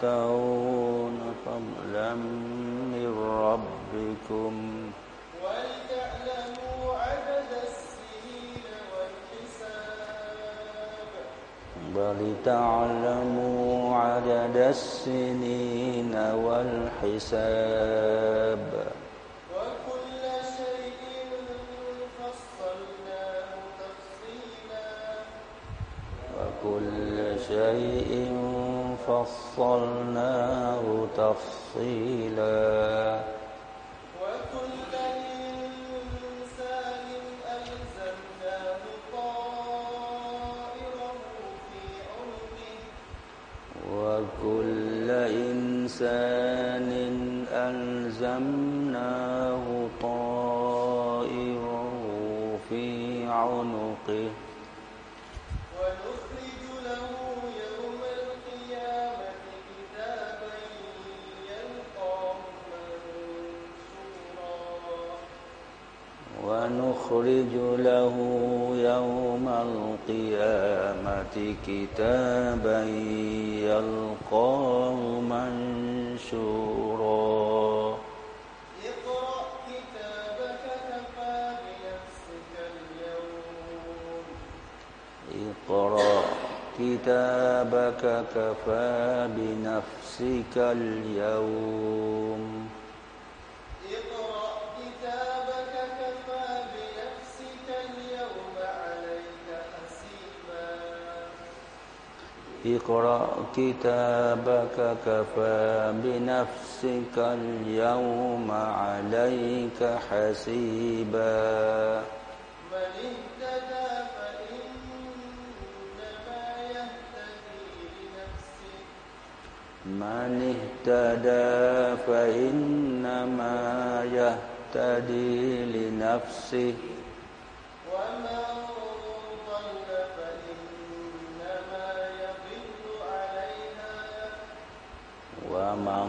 لتبتغون فضلا من ربكم ولتعلموا عدد السنين والحساب. ولتعلموا عدد السنين والحساب. ونخرج له يوم القيامة كتابا يلقاه منشورا. ونخرج له يوم القيامة كتابا يلقاه منشورا. كتابك كفى بنفسك اليوم. اقرأ كتابك كفى بنفسك اليوم عليك حسيبا. اقرأ كتابك كفى بنفسك اليوم عليك حسيبا. من اهتدى فإنما يهتدي لنفسه. ومن ضل فإنما يضل عليها. ومن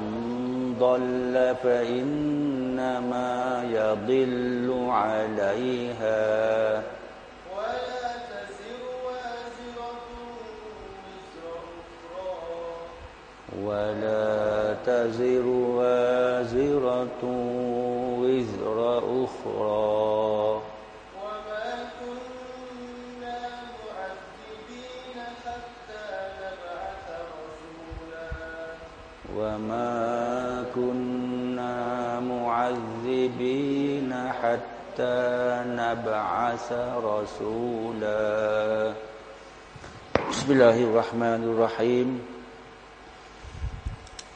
ضل فإنما يضل عليها ولا تزر وازرة وزر أخرى ولا تزر وازرة وزر أخرى. وما كنا معذبين حتى نبعث رسولا. وما كنا معذبين حتى نبعث رسولا. بسم الله الرحمن الرحيم.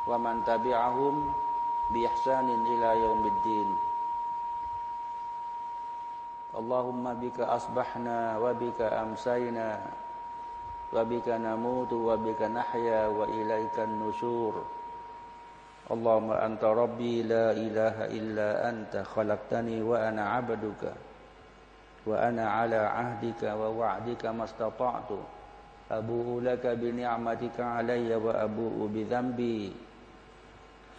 اله واصحابه ومن تبعهم باحسان الى يوم الدين اللهم بك اصبحنا وبك امسينا وبك نموت وبك نحيا وإليك النشور اللهم أنت ربي لا إله إلا أنت خلقتني وأنا عبدك وأنا على عهدك ووعدك ما استطعت أبوء لك بنعمتك علي وأبوء بذنبي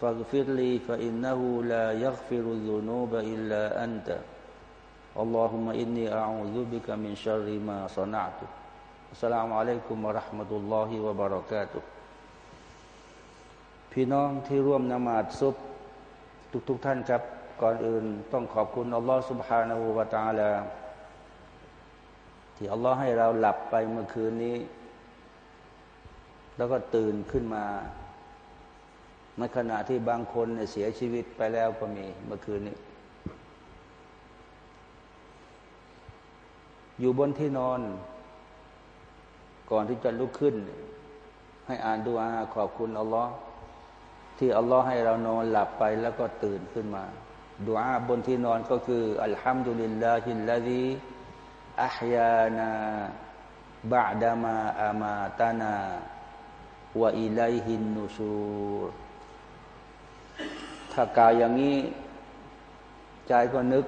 فاغفر لي فإنه لا يغفر الذنوب إلا أنت اللهم إني أعوذ بك من شر ما صنعت السلام عليكم ورحمة الله وبركاته พี่น้องที่ร่วมนมาดซุบทุกๆทท่านครับ ก่อนอื่นต้องขอบคุณอัลลอฮฺ سبحانه และ تعالى ที่ ที่อัลลอฮ์ให้เราหลับไปเมื่อคืนนี้ แล้วก็ตื่นขึ้นมา ในขณะที่บางคนเนี่ยเสียชีวิตไปแล้วก็มีเมื่อคืนนี้ อยู่บนที่นอน ก่อนที่จะลุกขึ้น ให้อ่านดูอาขอบคุณอัลลอฮ์ที่อัลลอฮ์ให้เรานอนหลับไปแล้วก็ตื่นขึ้นมาดูอาบนที่นอนก็คืออัลฮัมดุลิลลาฮิลลาฮิอัฮยานาบาดามาอามาตานาวะอิลัยฮินนูชูร ถ้ากายอย่างนี้ใจก็นึก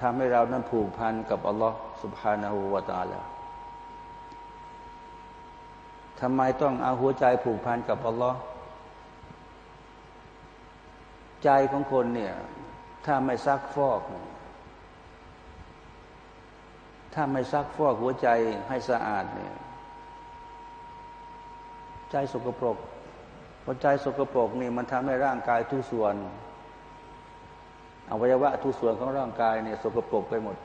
ทำให้เรานั้นผูกพันกับอัลลอฮ์สุบฮานาหูวาตาลาทำไมต้องเอาหัวใจผูกพันกับอัลลอฮ์ใจของคนเนี่ย ถ้าไม่ซักฟอก ถ้าไม่ซักฟอกหัวใจให้สะอาดเนี่ย ใจสกปรก พอใจสกปรกนี่มันทำให้ร่างกายทุกส่วนอวัยวะทุกส่วนของร่างกายเนี่ยสกปรกไปหมด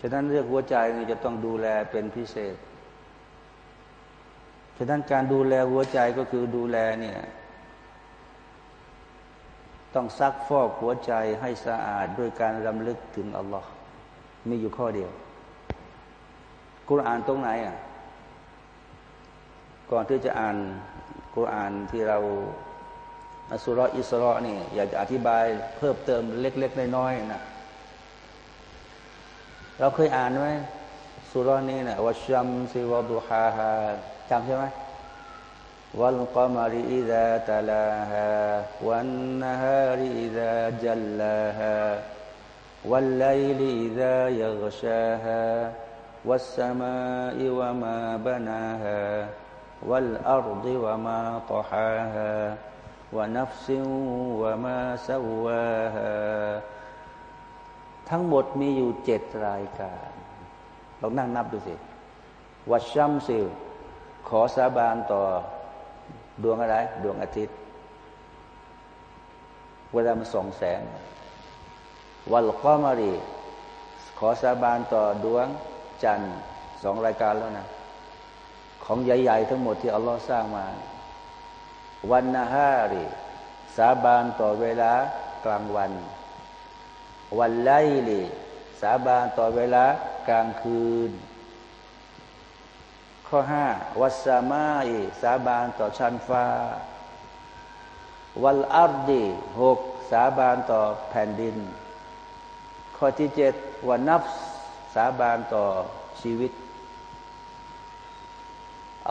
ฉะนั้นเรื่องหัวใจนี่จะต้องดูแลเป็นพิเศษ ฉะนั้นการดูแลหัวใจก็คือดูแลเนี่ยต้องซักฟอกหัวใจให้สะอาดด้วยการรำลึกถึงอัลลอฮ์มีอยู่ข้อเดียว กุรอานตรงไหนอะ ก่อนที่จะอ่าน กุรอานที่เราอัสุรออิสรอนี่อยากจะอธิบายเพิ่มเติมเล็ก ๆ น้อยๆนะเราเคยอ่านไหมสุรนี้นะวัชัมซิวดุฮาฮาจำใช่ไหมวัลกามรีอิดะตาลาฮาวันนฮารีอิดะจัลลาฮาวัลไลลีอิดะยักชาฮาวัสสมาอิวะมาบานาฮา والأرض وما طحاها ونفس وما سواها ทั้งหมดมีอยู่เจ็ดรายการลองนั่งนับดูสิวัชชัมซิลขอสาบานต่อดวงอะไร ดวงอาทิตย์ เวลามันส่องแสง วัลกอมารี ขอสาบานต่อดวงจันทร์สองรายการแล้วนะ ของใหญ่ ๆ ทั้งหมดที่อัลลอฮ์สร้างมา วันนาฮารีสาบานต่อเวลากลางวัน วันไลลีสาบานต่อเวลากลางคืน ข้อห้าวัสมาอีสาบานต่อชั้นฟ้า วัลอาร์ดีหกสาบานต่อแผ่นดิน ข้อที่เจ็ดวันนับสาบานต่อชีวิต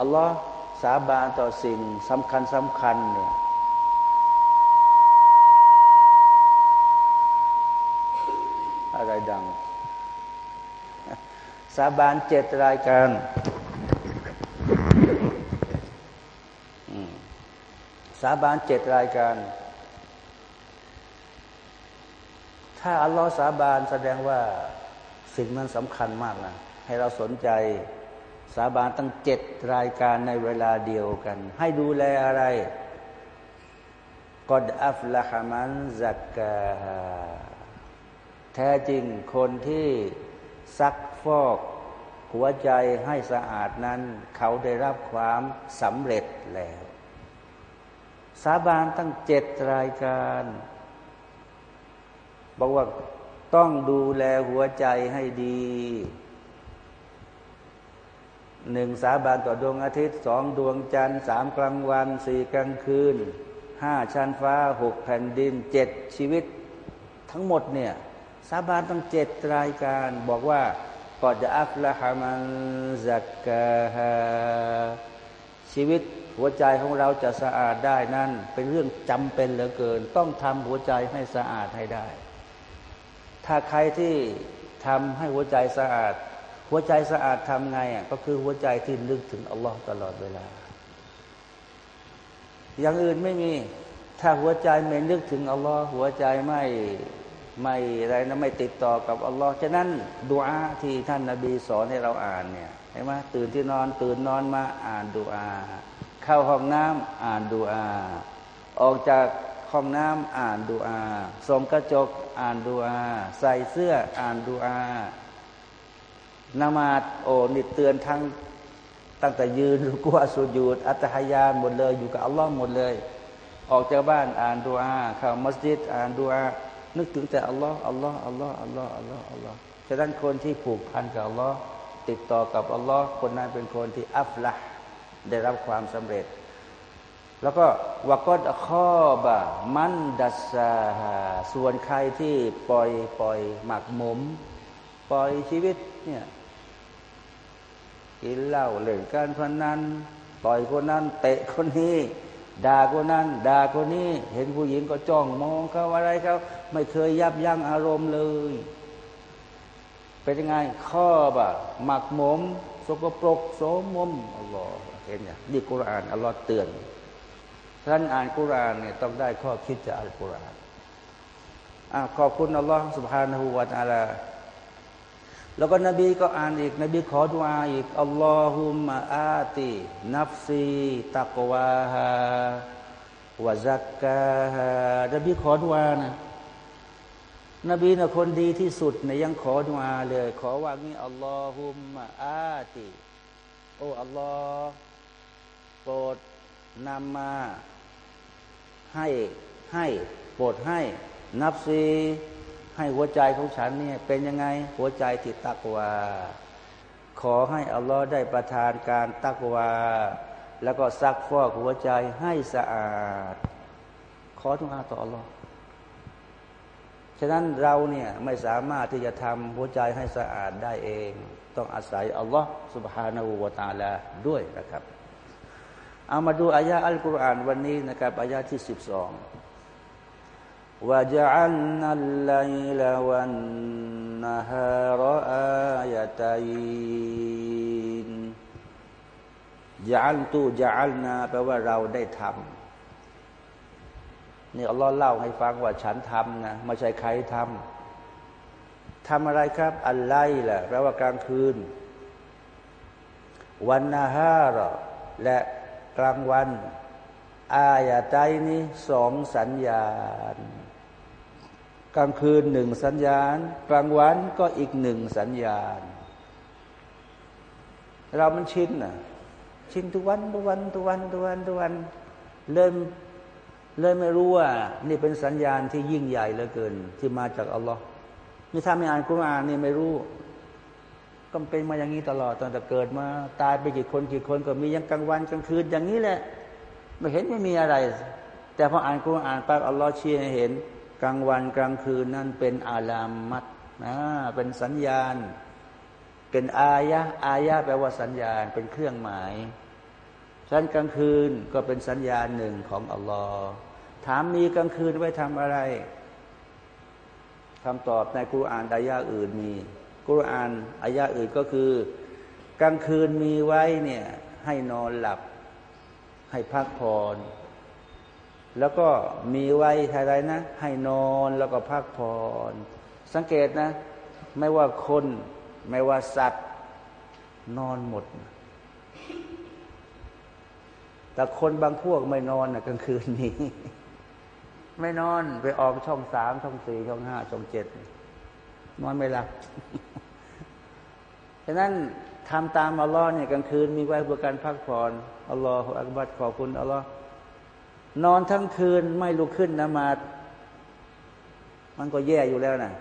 อัลลอฮ์สาบานต่อสิ่งสำคัญสำคัญเนี่ยอะไรดัง สาบานเจ็ดรายการสาบานเจ็ดรายการ ถ้าอัลลอฮ์สาบานแสดงว่าสิ่งนั้นสำคัญมากนะ ให้เราสนใจ สาบานตั้งเจ็ดรายการในเวลาเดียวกัน ให้ดูแลอะไรกอดอัฟละฮามันซักกาแท้จริงคนที่ซักฟอกหัวใจให้สะอาดนั้น เขาได้รับความสำเร็จแล้ว สาบานตั้งเจ็ดรายการ บอกว่าต้องดูแลหัวใจให้ดี หนึ่งสาบานต่อดวงอาทิตย์สองดวงจันทร์สามกลางวันสี่กลางคืนห้าชั้นฟ้าหกแผ่นดินเจ็ดชีวิต ทั้งหมดเนี่ยสาบานต้องเจ็ดรายการบอกว่าก่อนจะอัฟละฮามันซักกาฮาชีวิตหัวใจของเราจะสะอาดได้นั่น เป็นเรื่องจำเป็นเหลือเกิน ต้องทำหัวใจให้สะอาดให้ได้ ถ้าใครที่ทำให้หัวใจสะอาด หัวใจสะอาดทำไงอะก็คือหัวใจที่นึกถึงอัลลอฮ์ตลอดเวลา อย่างอื่นไม่มี ถ้าหัวใจไม่นึกถึงอัลลอฮ์หัวใจไม่ไม่อะไรนะไม่ติดต่อกับอัลลอฮ์ฉะนั้นดูอาที่ท่านนาบีสอนให้เราอ่านเนี่ยเห็นไหมตื่นที่นอนตื่นนอนมาอ่านดูอาเข้าห้องน้ำอ่านดูอาออกจากห้องน้ำอ่านดูอาส่องกระจกอ่านดูอาใส่เสื้ออ่านดูอา นามาดโอ้นิเตือนทั้งตั้งแต่ยืนกุวสุญูดอัตหายานหมดเลย อยู่กับอัลลอฮ์หมดเลย ออกจากบ้านอ่านดูอาเข้ามัสยิดอ่านดูอานึกถึงแต่อัลลอฮ์อัลลอฮ์อัลลอฮ์อัลลอฮ์อัลลอฮ์อัลลอฮ์ฉะนั้นคนที่ผูกพันกับอัลลอฮ์ติดต่อกับอัลลอฮ์คนนั้นเป็นคนที่อัฟละได้รับความสำเร็จ แล้วก็วกอดข้อบะมันดัสซาส่วนใครที่ปล่อยปล่อยหมักหมม ปล่อยชีวิตเนี่ย กินเหล้าเล่นการพนันต่อยคนนั้น เตะคนนี้ด่าคนนั้นด่าคนนี้ เห็นผู้หญิงก็จ้องมองเขาอะไรเขาไม่เคยยับยั้งอารมณ์เลย เป็นยังไง ข้อบะหมักหมม สกปรกโสมมอัลลอฮ์เห็นอย่างนี่กุรอานอัลลอฮ์เตือนท่านอ่านกุรอานเนี่ยต้องได้ข้อคิดจากอัลกุรอานขอบคุณอัลลอฮ์ سبحانه และ تعالى แล้วก็นบีก็อ่านอีก นบีขอดุอาอีกอัลลอฮุมะอาตินัฟซีตักวาฮาวะซักกาฮานบีขอดุอานะนบีนะคนดีที่สุดเนี่ยยังขอดุอาเลย ขอว่างี้อัลลอฮุมะอาติโอ้อัลลอฮ์โปรดนำมาให้ให้โปรดให้นับซี ให้หัวใจของฉันเนี่ยเป็นยังไงหัวใจติดตักวา ขอให้อัลลอฮ์ได้ประทานการตักวา แล้วก็ซักฟอกหัวใจให้สะอาด ขอทุกอาต่ออัลลอฮ์ฉะนั้นเราเนี่ยไม่สามารถที่จะทำหัวใจให้สะอาดได้เอง ต้องอาศัยอัลลอฮ์สุบฮานาอูวาตาลาด้วยนะครับ เอามาดูอายะอัลกุรอานวันนี้นะครับอายะที่สิบสอง وجعلنا الليل والنهار آيتين จัลตูจัลนาแปลว่าเราได้ทำนี่อัลลอฮ์เล่าให้ฟังว่าฉันทำนะไม่ใช่ใครทำทำอะไรครับ อัลไลแหละแปลว่ากลางคืน วันนาฮารและกลางวัน อายาใจนี้สองสัญญาณ กลางคืนหนึ่งสัญญาณ กลางวันก็อีกหนึ่งสัญญาณ เรามันชินอะ ชินทุกวันทุกวันทุกวันทุกวันทุกวันเริ่มเริ่มไม่รู้ว่า นี่เป็นสัญญาณที่ยิ่งใหญ่เหลือเกิน ที่มาจากอัลลอฮ์นี่ถ้าไม่อ่านกุรอานนี่ไม่รู้ก็เป็นมาอย่างนี้ตลอดตั้งแต่เกิดมา ตายไปกี่คนกี่คนก็มียังกลางวันกลางคืนอย่างนี้แหละ ไม่เห็นไม่มีอะไร แต่พออ่านกุรอานปั๊บอัลลอฮ์ชี้ให้เห็น กลางวันกลางคืนนั่นเป็นอาลามัดนะเป็นสัญญาณ เป็นอายะอายะแปลว่าสัญญาณเป็นเครื่องหมายฉันกลางคืนก็เป็นสัญญาณหนึ่งของอัลลอฮ์ถามมีกลางคืนไว้ทำอะไรคำตอบในกุรอานอายะอื่นมีกุรอานอายะอื่นก็คือ กลางคืนมีไว้เนี่ยให้นอนหลับ ให้พักผ่อน แล้วก็มีไว้อะไรนะ ให้นอนแล้วก็พักผ่อนสังเกตนะ ไม่ว่าคน ไม่ว่าสัตว์ นอนหมด แต่คนบางพวกไม่นอนนะกลางคืนนี้ ไม่นอนไปออกช่องสามช่องสี่ช่องห้าช่องเจ็ดนอนไม่หลับฉะนั้นทำตามอัลลอฮ์เนี่ยกลางคืนมีไว้เพื่อการพักผ่อนอัลลอฮฺอักบัดขอบคุณอัลลอฮ์ นอนทั้งคืนไม่ลุกขึ้นนมาดมันก็แย่อยู่แล้วนะ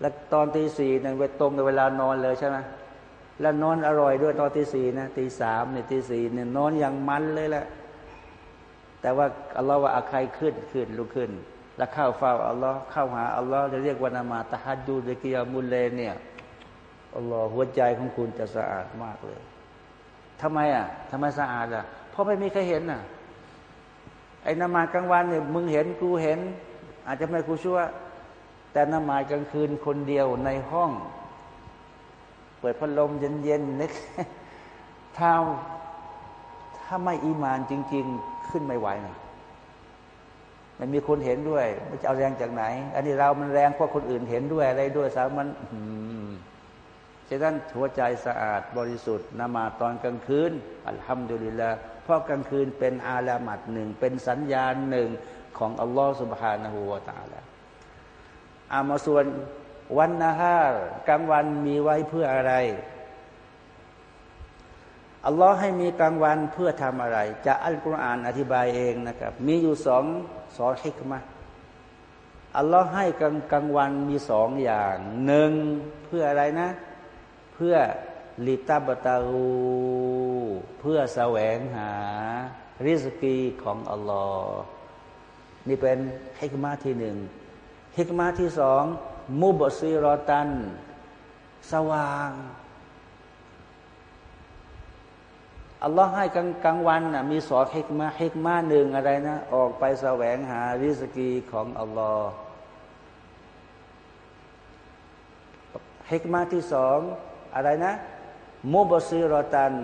แล้วตอนตีสี่เนี่ยไปตรงกับเวลานอนเลยใช่ไหมแล้วนอนอร่อยด้วยตอนตีสี่นะตีสามเนี่ยตีสี่เนี่ยนอนอย่างมันเลยแหละ แต่ว่าอัลลอฮ์ว่าอาใครขึ้นขึ้นลุกขึ้น แล้วเข้าเฝ้าอัลลอฮ์เข้าหาอัลลอฮ์จะเรียกว่านามาตะฮัดดูเดกิยามุลเลเนี่ยอัลลอฮ์หัวใจของคุณจะสะอาดมากเลยทำไมอะทำไมสะอาดอะ เพราะไม่มีใครเห็นอะ ไอ้นมากลางวันเนี่ยมึงเห็นกูเห็น อาจจะไม่กูชั่ว แต่นมากลางคืนคนเดียวในห้อง เปิดพัดลมเย็นๆนึกถ้าถ้าไม่อีมานจริง ๆ ขึ้นไม่ไหวนะมันมีคนเห็นด้วยมันจะเอาแรงจากไหน อันนี้เรามันแรงเพราะคนอื่นเห็นด้วยอะไรด้วยสามันฉะนั้นหัวใจสะอาดบริสุทธิ์นมาตอนกลางคืน อัลฮัมดุลิลลาห์ เพราะกลางคืนเป็นอาลามัดหนึ่ง เป็นสัญญาณหนึ่งของอัลลอฮฺสุบฮานาหูวาตาละอามาส่วนวันนาฮารกลางวันมีไว้เพื่ออะไรอัลลอฮ์ให้มีกลางวันเพื่อทำอะไร จะอัลกุรอานอธิบายเองนะครับ มีอยู่สองสองฮิกมะอัลลอฮ์ให้กลางกลางวันมีสองอย่างหนึ่งเพื่ออะไรนะ เพื่อลิตาบตาอู เพื่อแสวงหาริสกีของอัลลอฮ์นี่เป็นฮิกมาที่หนึ่งฮิกมาที่สองมุบซีรอตัน สว่างอัลลอฮ์ให้กลางกลางวันนะมีสอนฮิกมาฮิกมาหนึ่งอะไรนะ ออกไปแสวงหาริสกีของอัลลอฮ์ฮิกมาที่สองอะไรนะ มุบซีรอตัน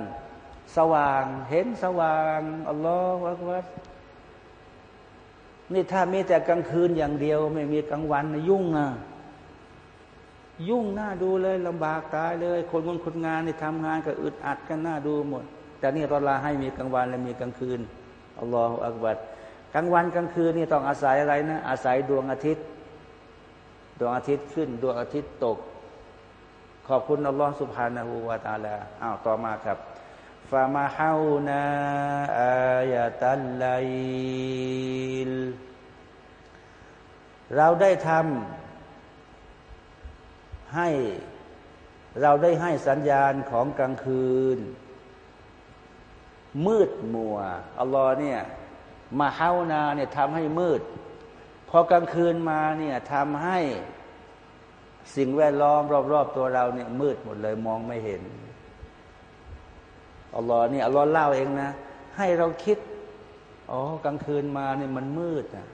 สว่าง เห็นสว่างอัลลอฮฺอักบัรนี่ถ้ามีแต่กลางคืนอย่างเดียว ไม่มีกลางวันนะยุ่งนะยุ่งหน้าดูเลยลำบากตายเลย คนคนคนงานนี่ทำงานก็อึดอัดกันหน้าดูหมด แต่นี่ตอนลาให้มีกลางวันและมีกลางคืนอัลลอฮฺอักบัดกลางวันกลางคืนนี่ต้องอาศัยอะไรนะ อาศัยดวงอาทิตย์ ดวงอาทิตย์ขึ้น ดวงอาทิตย์ตก ขอบคุณอัลลอฮฺสุบฮานาหูวาตาลาอ้าวต่อมาครับ ฟามาฮาวนาอายาตัลไลลเราได้ทำให้เราได้ให้สัญญาณของกลางคืน มืดมัวอัลลอฮ์เนี่ยมาเฮานาเนี่ยทำให้มืด พอกลางคืนมาเนี่ยทำให้สิ่งแวดล้อมรอบ ๆ ตัวเราเนี่ยมืดหมดเลยมองไม่เห็น อัลลอฮ์นี่อัลลอฮ์เล่าเองนะ ให้เราคิดอ๋อกลางคืนมาเนี่ยมันมืดอะ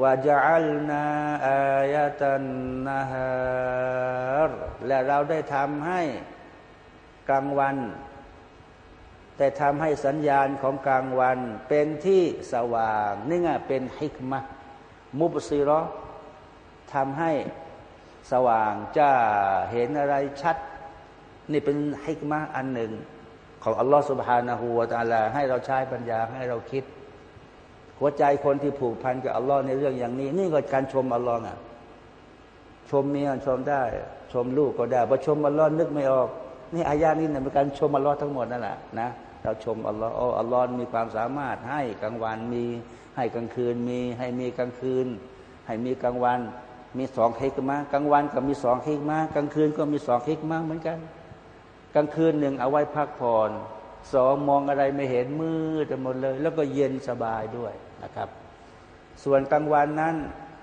ว่าจะอัลนาอายตันนาฮารและเราได้ทำให้กลางวัน แต่ทำให้สัญญาณของกลางวัน เป็นที่สว่าง นี่ไงเป็นฮิกมะมุบซีรอทำให้สว่างจะเห็นอะไรชัด นี่เป็นฮิกมะอันหนึ่ง ของอัลลอฮฺสุบฮานาหูวาตาลา ให้เราใช้ปัญญาให้เราคิด หัวใจคนที่ผูกพันกับอัลลอฮ์ในเรื่องอย่างนี้ นี่ก็การชมอัลลอฮ์อะชมเมียชมได้ ชมลูกก็ได้พอชมอัลลอฮ์นึกไม่ออก นี่อายานี้เนี่ยเป็นการชมอัลลอฮ์ทั้งหมดนั่นแหละนะเราชมอัลลอฮ์อัลลอฮ์มีความสามารถให้กลางวันมี ให้กลางคืนมี ให้มีกลางคืน ให้มีกลางวัน มีสองฮิกมากลางวันก็มีสองฮิกมากลางคืนก็มีสองฮิกมาเหมือนกัน กลางคืนหนึ่งเอาไว้พักผ่อนสองมองอะไรไม่เห็นมืดไปหมดเลย แล้วก็เย็นสบายด้วยนะครับ ส่วนกลางวันนั้น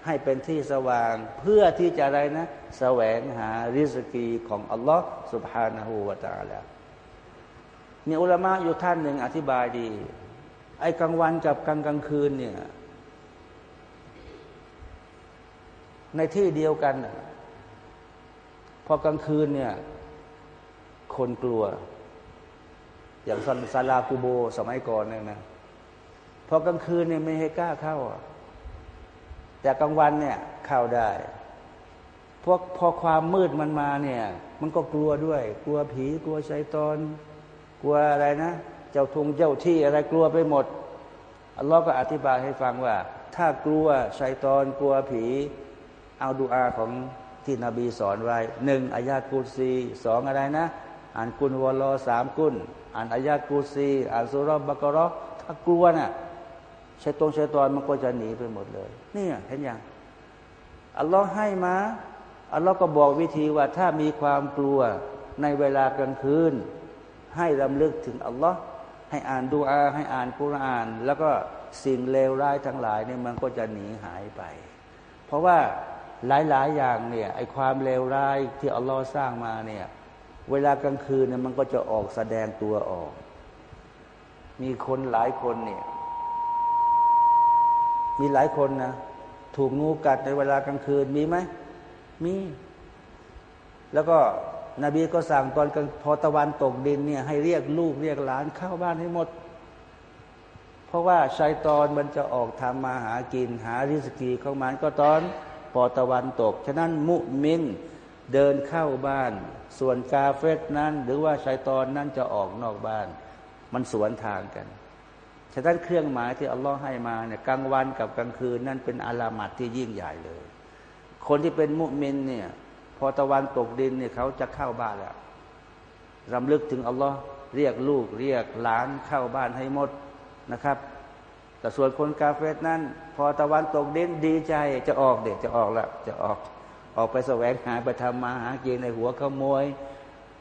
ให้เป็นที่สว่างเพื่อที่จะอะไรนะ แสวงหาริสกีของอัลลอฮ์สุบฮานาหูวาตาแล้วมีอุลามะอยู่ท่านหนึ่งอธิบายดี ไอ้กลางวันกับกลางกลางคืนเนี่ย ในที่เดียวกัน พอกลางคืนเนี่ย คนกลัว อย่างซซาลาคูโบ สมัยก่อนเนี่ยนะพอกลางคืนเนี่ยไม่ให้กล้าเข้า แต่กลางวันเนี่ยเข้าได้พวกพอความมืดมันมาเนี่ย มันก็กลัวด้วย กลัวผี กลัวชัยตอน กลัวอะไรนะ เจ้าทุงเจ้าที่อะไรกลัวไปหมดอัลลอฮ์ก็อธิบายให้ฟังว่า ถ้ากลัวชัยตอน กลัวผี เอาดูอาของที่นบีสอนไว้หนึ่งอายากุซีสองอะไรนะ อ่านกุลวอลอสามกุลอ่านอายากุซีอ่านสุรบบกรอถ้ากลัวน่ะชัยตรงชัยตอนมันก็จะหนีไปหมดเลยนี่เห็นยังอัลลอฮ์ให้มาอัลลอฮ์ก็บอกวิธีว่าถ้ามีความกลัวในเวลากลางคืน ให้รำลึกถึงอัลลอฮ์ให้อ่านดูอาให้อ่านกุรอาน แล้วก็สิ่งเลวร้ายทั้งหลายเนี่ยมันก็จะหนีหายไป เพราะว่าหลายๆอย่างเนี่ยไอความเลวร้ายที่อัลลอฮ์สร้างมาเนี่ย เวลากลางคืนเนี่ยมันก็จะออกแสดงตัวออก มีคนหลายคนเนี่ย มีหลายคนนะถูกงูกัดในเวลากลางคืนมีไหม มี แล้วก็นบีก็สั่งตอนกลางพอตะวันตกดินเนี่ย ให้เรียกลูกเรียกหลานเข้าบ้านให้หมด เพราะว่าชัยตอนมันจะออกทำมาหากินหาริสกีของมันก็ตอนพอตะวันตก ฉะนั้นมุมิน เดินเข้าบ้าน ส่วนกาเฟตนั้น หรือว่าชัยตอนนั้นจะออกนอกบ้าน มันสวนทางกันฉะนั้นเครื่องหมายที่อัลลอฮ์ให้มาเนี่ยกลางวันกับกลางคืนนั่นเป็นอาลามัดที่ยิ่งใหญ่เลย คนที่เป็นมุมินเนี่ยพอตะวันตกดินเนี่ยเขาจะเข้าบ้านแล้วรำลึกถึงอัลลอฮ์เรียกลูก เรียกหลานเข้าบ้านให้หมดนะครับ แต่ส่วนคนกาเฟสนั้น พอตะวันตกดินดีใจจะออกเด็กจะออกแล้วจะออก ออกไปแสวงหาไปทำมาหากินในหัวขโมย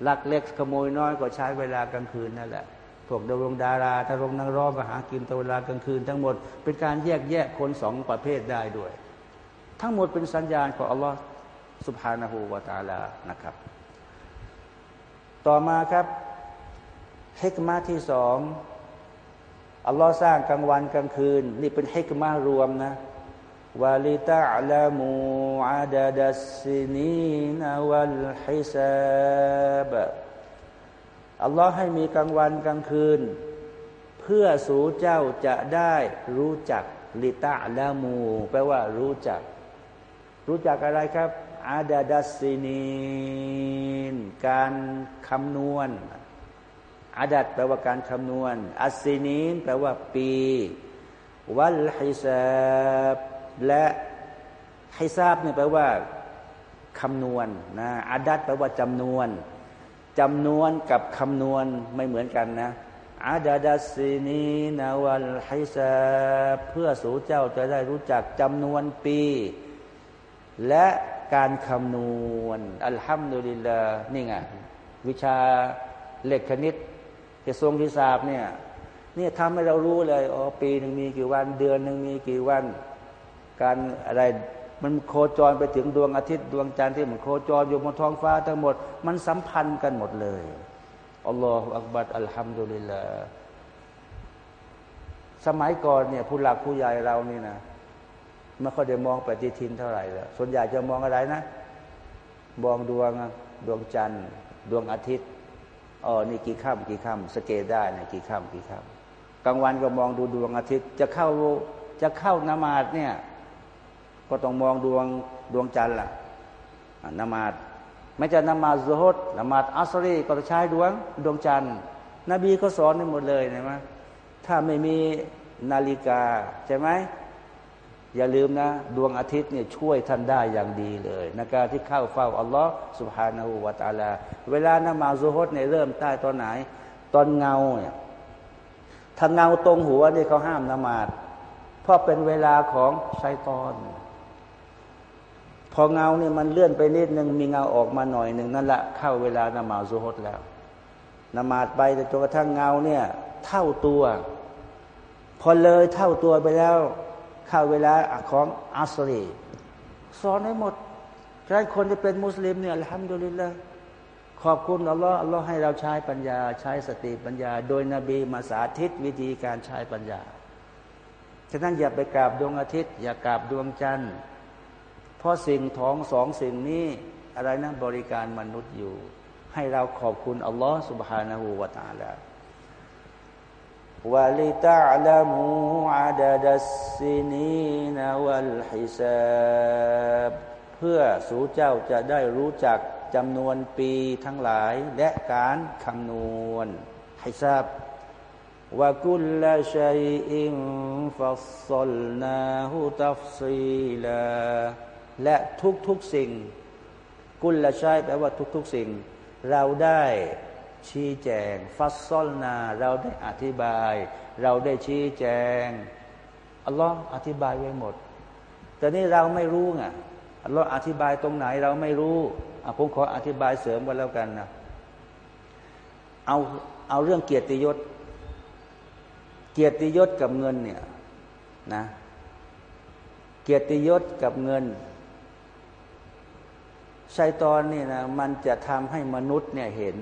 ลักเล็กขโมยน้อยก็ใช้เวลากลางคืนนั่นแหละพวกดารงดาราถ้ารงนังร้องก็หากินตเวลากลางคืน ทั้งหมดเป็นการแยกแยะคนสองประเภทได้ด้วย ทั้งหมดเป็นสัญญาณของอัลลอฮ์สุบฮานาหูวาตาลานะครับ ต่อมาครับเฮกมาที่สองอัลลอฮ์สร้างกลางวันกลางคืน นี่เป็นحكمة รวมนะ ولتعلموا عدد السنين والحساب อัลลอฮ์ให้มีกลางวันกลางคืน เพื่อสู่เจ้าจะได้รู้จักلتعلموا แปลว่ารู้จัก รู้จักอะไรครับعدد السنين การคำนวณعدد แปลว่าการคำนวณ อัสซินีนแปลว่าปี والحساب และ حساب เนี่ยแปลว่าคำนวณนะ عدد แปลว่าจำนวนจำนวนกับคำนวณไม่เหมือนกันนะعدد السنين والحساب เพื่อสู่เจ้าจะได้รู้จักจำนวนปี และการคำนวณอัลฮัมดุลิลลาห์นี่ไงวิชาเลขคณิตจะทรงทิศาบเนี่ยเนี่ยทำให้เรารู้เลยอ๋อปีหนึ่งมีกี่วัน เดือนหนึ่งมีกี่วัน การอะไรมันโคจรไปถึงดวงอาทิตย์ดวงจันทร์ที่มันโคจรอยู่บนท้องฟ้าทั้งหมด มันสัมพันธ์กันหมดเลยอัลลอฮฺอักบัดอัลฮัมดุลิลลาสมัยก่อนเนี่ยผู้หลักผู้ใหญ่เรานี่นะไม่ค่อยได้มองปฏิทินเท่าไหร่แล้วส่วนใหญ่จะมองอะไรนะ มองดวงดวงจันทร์ ดวงอาทิตย์อ๋อนี่กี่ค่ำกี่ค่ำสเกตได้นะกี่ค่ำกี่ค่ำกลางวันก็มองดูดวงอาทิตย์ จะเข้าจะเข้านมาดเนี่ย ก็ต้องมองดวงดวงจันทร์ล่ะนมาดไม่จะนมาดซุฮดนมาดอัสรีก็จะใช้ดวงดวงจันทร์ นบีก็สอนให้หมดเลยนะมั้ยถ้าไม่มีนาฬิกาใช่ไหมอย่าลืมนะ ดวงอาทิตย์เนี่ยช่วยท่านได้อย่างดีเลยในการที่เข้าเฝ้าอัลลอฮ์สุบฮานาหูวาตาลา เวลานมาซุฮดเนี่ยเริ่มใต้ตอนไหน ตอนเงาเนี่ยถ้าเงาตรงหัวนี่เขาห้ามนมาดเพราะเป็นเวลาของชัยตอน พอเงาเนี่ยมันเลื่อนไปนิดนึงมีเงาออกมาหน่อยหนึ่งนั่นแหละเข้าเวลานมาซุฮดแล้วนมาดไปแต่จนกระทั่งเงาเนี่ย เท่าตัว พอเลยเท่าตัวไปแล้ว เข้าเวลาของอัสรีสอนให้หมดฉะนั้นคนที่เป็นมุสลิมเนี่ยทำดุลิลละขอบคุณอัลลอฮ์อัลลอฮ์ให้เราใช้ปัญญา ใช้สติปัญญา โดยนบีมาสาธิตวิธีการใช้ปัญญา ฉะนั้นอย่าไปกราบดวงอาทิตย์ อย่ากราบดวงจันทร์ ราะสิ่งท้องสองสิ่งนี้อะไรนะบริการมนุษย์อยู่ ให้เราขอบคุณอัลลอฮ์ سبحانه และ تعالى วะลิตะลามูอาดาดัสซินีนวัลฮิซาบเพื่อสู่เจ้าจะได้รู้จักจำนวนปีทั้งหลาย และการคำนวณฮิซาบวะกุลลชัยอินฟัสซลนาหูตัฟซีลา และทุกๆสิ่ง กุลละใช้แปลว่าทุกๆสิ่ง เราได้ชี้แจง ฟัสซอลนา เราได้อธิบาย เราได้ชี้แจงอัลลอฮ์อธิบายไว้หมด แต่นี่เราไม่รู้ไงอัลลอฮ์อธิบายตรงไหนเราไม่รู้ผมขออธิบายเสริมกันแล้วกันนะเอาเอาเรื่องเกียรติยศ เกียรติยศกับเงินเนี่ยนะ เกียรติยศกับเงิน ชัยตอนนี่นะมันจะทำให้มนุษย์เนี่ยเห็น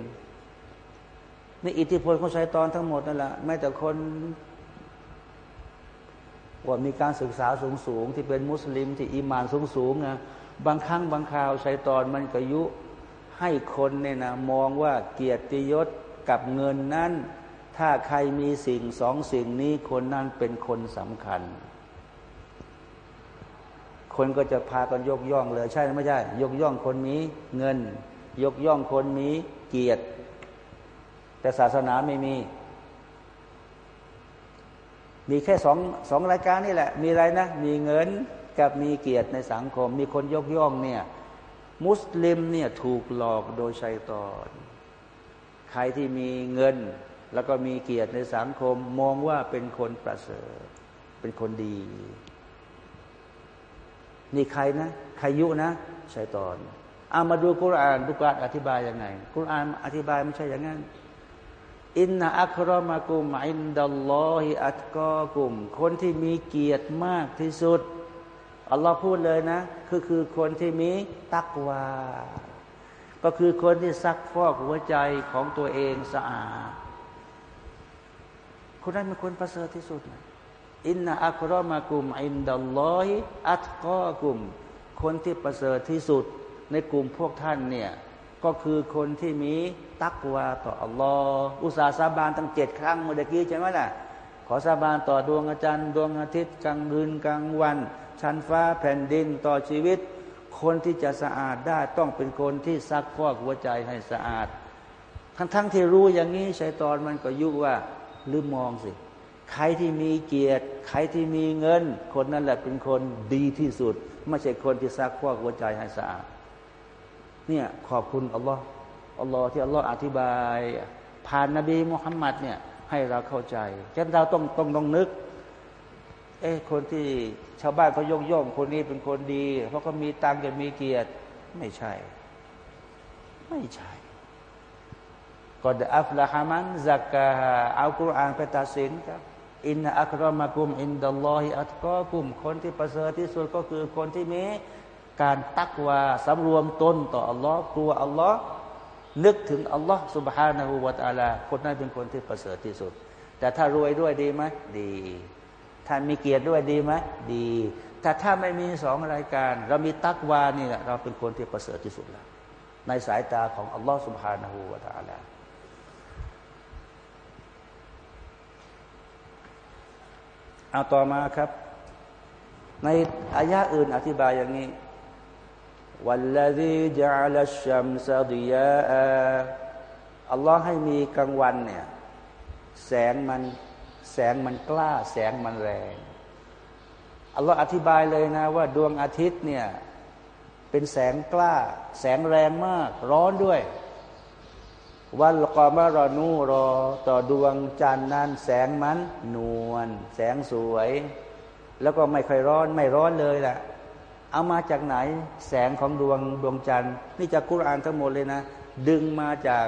นี่อิทธิพลของชัยตอนทั้งหมดนั่นแหละแม้แต่คนว่ามีการศึกษาสูงสูงที่เป็นมุสลิมที่อิมานสูงสูงนะบางครั้งบางคราวชัยตอนมันก็ยุให้คนเนี่ยนะมองว่าเกียรติยศกับเงินนั้น ถ้าใครมีสิ่งสองสิ่งนี้คนนั้นเป็นคนสำคัญ คนก็จะพากันยกย่องเลย ใช่หรือไม่ใช่ ยกย่องคนมีเงิน ยกย่องคนมีเกียรติ แต่ศาสนาไม่มี มีแค่สองสองรายการนี่แหละ มีอะไรนะ มีเงินกับมีเกียรติในสังคม มีคนยกย่องเนี่ย มุสลิมเนี่ยถูกหลอกโดยชัยตอนใครที่มีเงิน แล้วก็มีเกียรติในสังคม มองว่าเป็นคนประเสริฐ เป็นคนดี นี่ใครนะใครยุนะชัยตอนเอามาดูกุรานดูการอธิบายยังไงกุรานอธิบายไม่ใช่อย่างนั้นอินนาอัครมากุมอินดัลลอฮิอัตกอกุม คนที่มีเกียรติมากที่สุดอัลลอฮ์พูดเลยนะ คือคือคนที่มีตักวา ก็คือคนที่ซักฟอกหัวใจของตัวเองสะอาดคนนั้นเป็นคนประเสริฐที่สุด อินนาอัครมากุมอินดัลลอฮิอัตกอกุม คนที่ประเสริฐที่สุดในกลุ่มพวกท่านเนี่ยก็คือคนที่มีตักวาต่ออัลลอฮ์อุตสาสาบานตั้งเจ็ดครั้งเมื่อกี้ใช่ไหมล่ะ ขอสาบานต่อดวงอาจารย์ ดวงอาทิตย์กลางคืนกลางวัน ชั้นฟ้าแผ่นดินต่อชีวิต คนที่จะสะอาดได้ต้องเป็นคนที่ซักฟอกหัวใจให้สะอาด ทั้งทั้งที่รู้อย่างนี้ชัยตอนมันก็ยุว่าลืมมองสิ ใครที่มีเกียรติ ใครที่มีเงิน คนนั้นแหละเป็นคนดีที่สุด ไม่ใช่คนที่ซักฟอกหัวใจให้สะอาดเนี่ยขอบคุณอัลลอฮ์อัลลอฮ์ที่อัลลอฮ์อธิบาย ผ่านนบีมุฮัมมัดเนี่ยให้เราเข้าใจฉะนั้นเราต้องต้องต้องนึกเอ้คนที่ชาวบ้านเขายกย่องคนนี้เป็นคนดี เพราะเขามีตังค์มีเกียรติ ไม่ใช่ ไม่ใช่กอดอัฟละฮามันซักกะเอาคุรานไปตัดสินครับ อินอัครมากุม อินดัลลอฮิอัตกอกุม คนที่ประเสริฐที่สุดก็คือคนที่มีการตักวาสำรวมตนต่ออัลลอฮ์กลัวอัลลอฮ์นึกถึงอัลลอฮ์สุบฮานาหูวาตาลา คนนั้นเป็นคนที่ประเสริฐที่สุด แต่ถ้ารวยด้วยดีไหมดี ถ้ามีเกียรติด้วยดีไหมดี แต่ถ้าไม่มีสองรายการ เรามีตักวานี่เราเป็นคนที่ประเสริฐที่สุดแล้วในสายตาของอัลลอฮ์สุบฮานาหูวาตาลา เอาต่อมาครับ ในอายะอื่นอธิบายอย่างนี้วันละดีจัลชัมซาดิยาอัลลอฮ์ให้มีกลางวันเนี่ยแสงมันแสงมันกล้า แสงมันแรงอัลลอฮ์อธิบายเลยนะว่าดวงอาทิตย์เนี่ยเป็นแสงกล้า แสงแรงมาก ร้อนด้วย วันกอมารอนูรอ ต่อดวงจันทร์นั้นแสงมัน นวลแสงสวย แล้วก็ไม่ค่อยร้อนไม่ร้อนเลยแหละเอามาจากไหนแสงของดวงดวงจันทร์นี่จากกุรานทั้งหมดเลยนะ ดึงมาจาก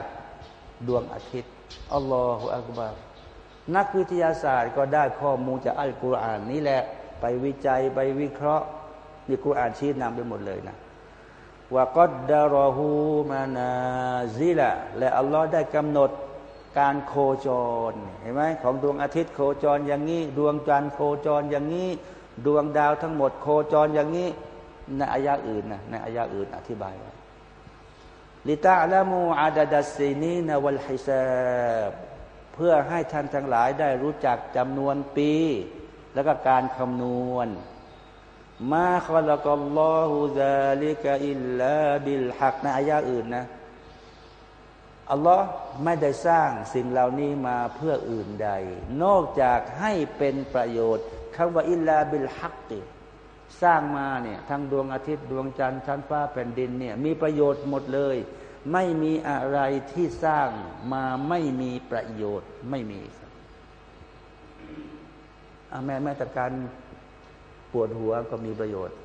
ดวงอาทิตย์อัลลอฮฺอักบารนักวิทยาศาสตร์ก็ได้ข้อมูลจากอัลกุรอานนี้แหละ ไปวิจัยไปวิเคราะห์นี่กุรอานชี้นำไปหมดเลยนะ ว่าก็ดารอฮูมานาซิละและอัลลอฮ์ได้กำหนดการโคจรเห็นไหมของดวงอาทิตย์โคจรอย่างนี้ ดวงจันทร์โคจรอย่างนี้ ดวงดาวทั้งหมดโคจรอย่างนี้ในอายะอื่นนะในอายะอื่นอธิบายไว้لتعلموا عدد السنين والحساب เพื่อให้ท่านทั้งหลายได้รู้จักจำนวนปี แล้วก็การคำนวณ ما خلق الله ذلك إلاบิลฮักในอายะอื่นนะอัลลอฮ์ไม่ได้สร้างสิ่งเหล่านี้มาเพื่ออื่นใด นอกจากให้เป็นประโยชน์คำว่าอิลลาบิลฮักติสร้างมาเนี่ยทั้งดวงอาทิตย์ดวงจันทร์ชั้นฟ้าแผ่นดินเนี่ยมีประโยชน์หมดเลย ไม่มีอะไรที่สร้างมาไม่มีประโยชน์ไม่มีครับแม้แม้แต่การ ปวดหัวก็มีประโยชน์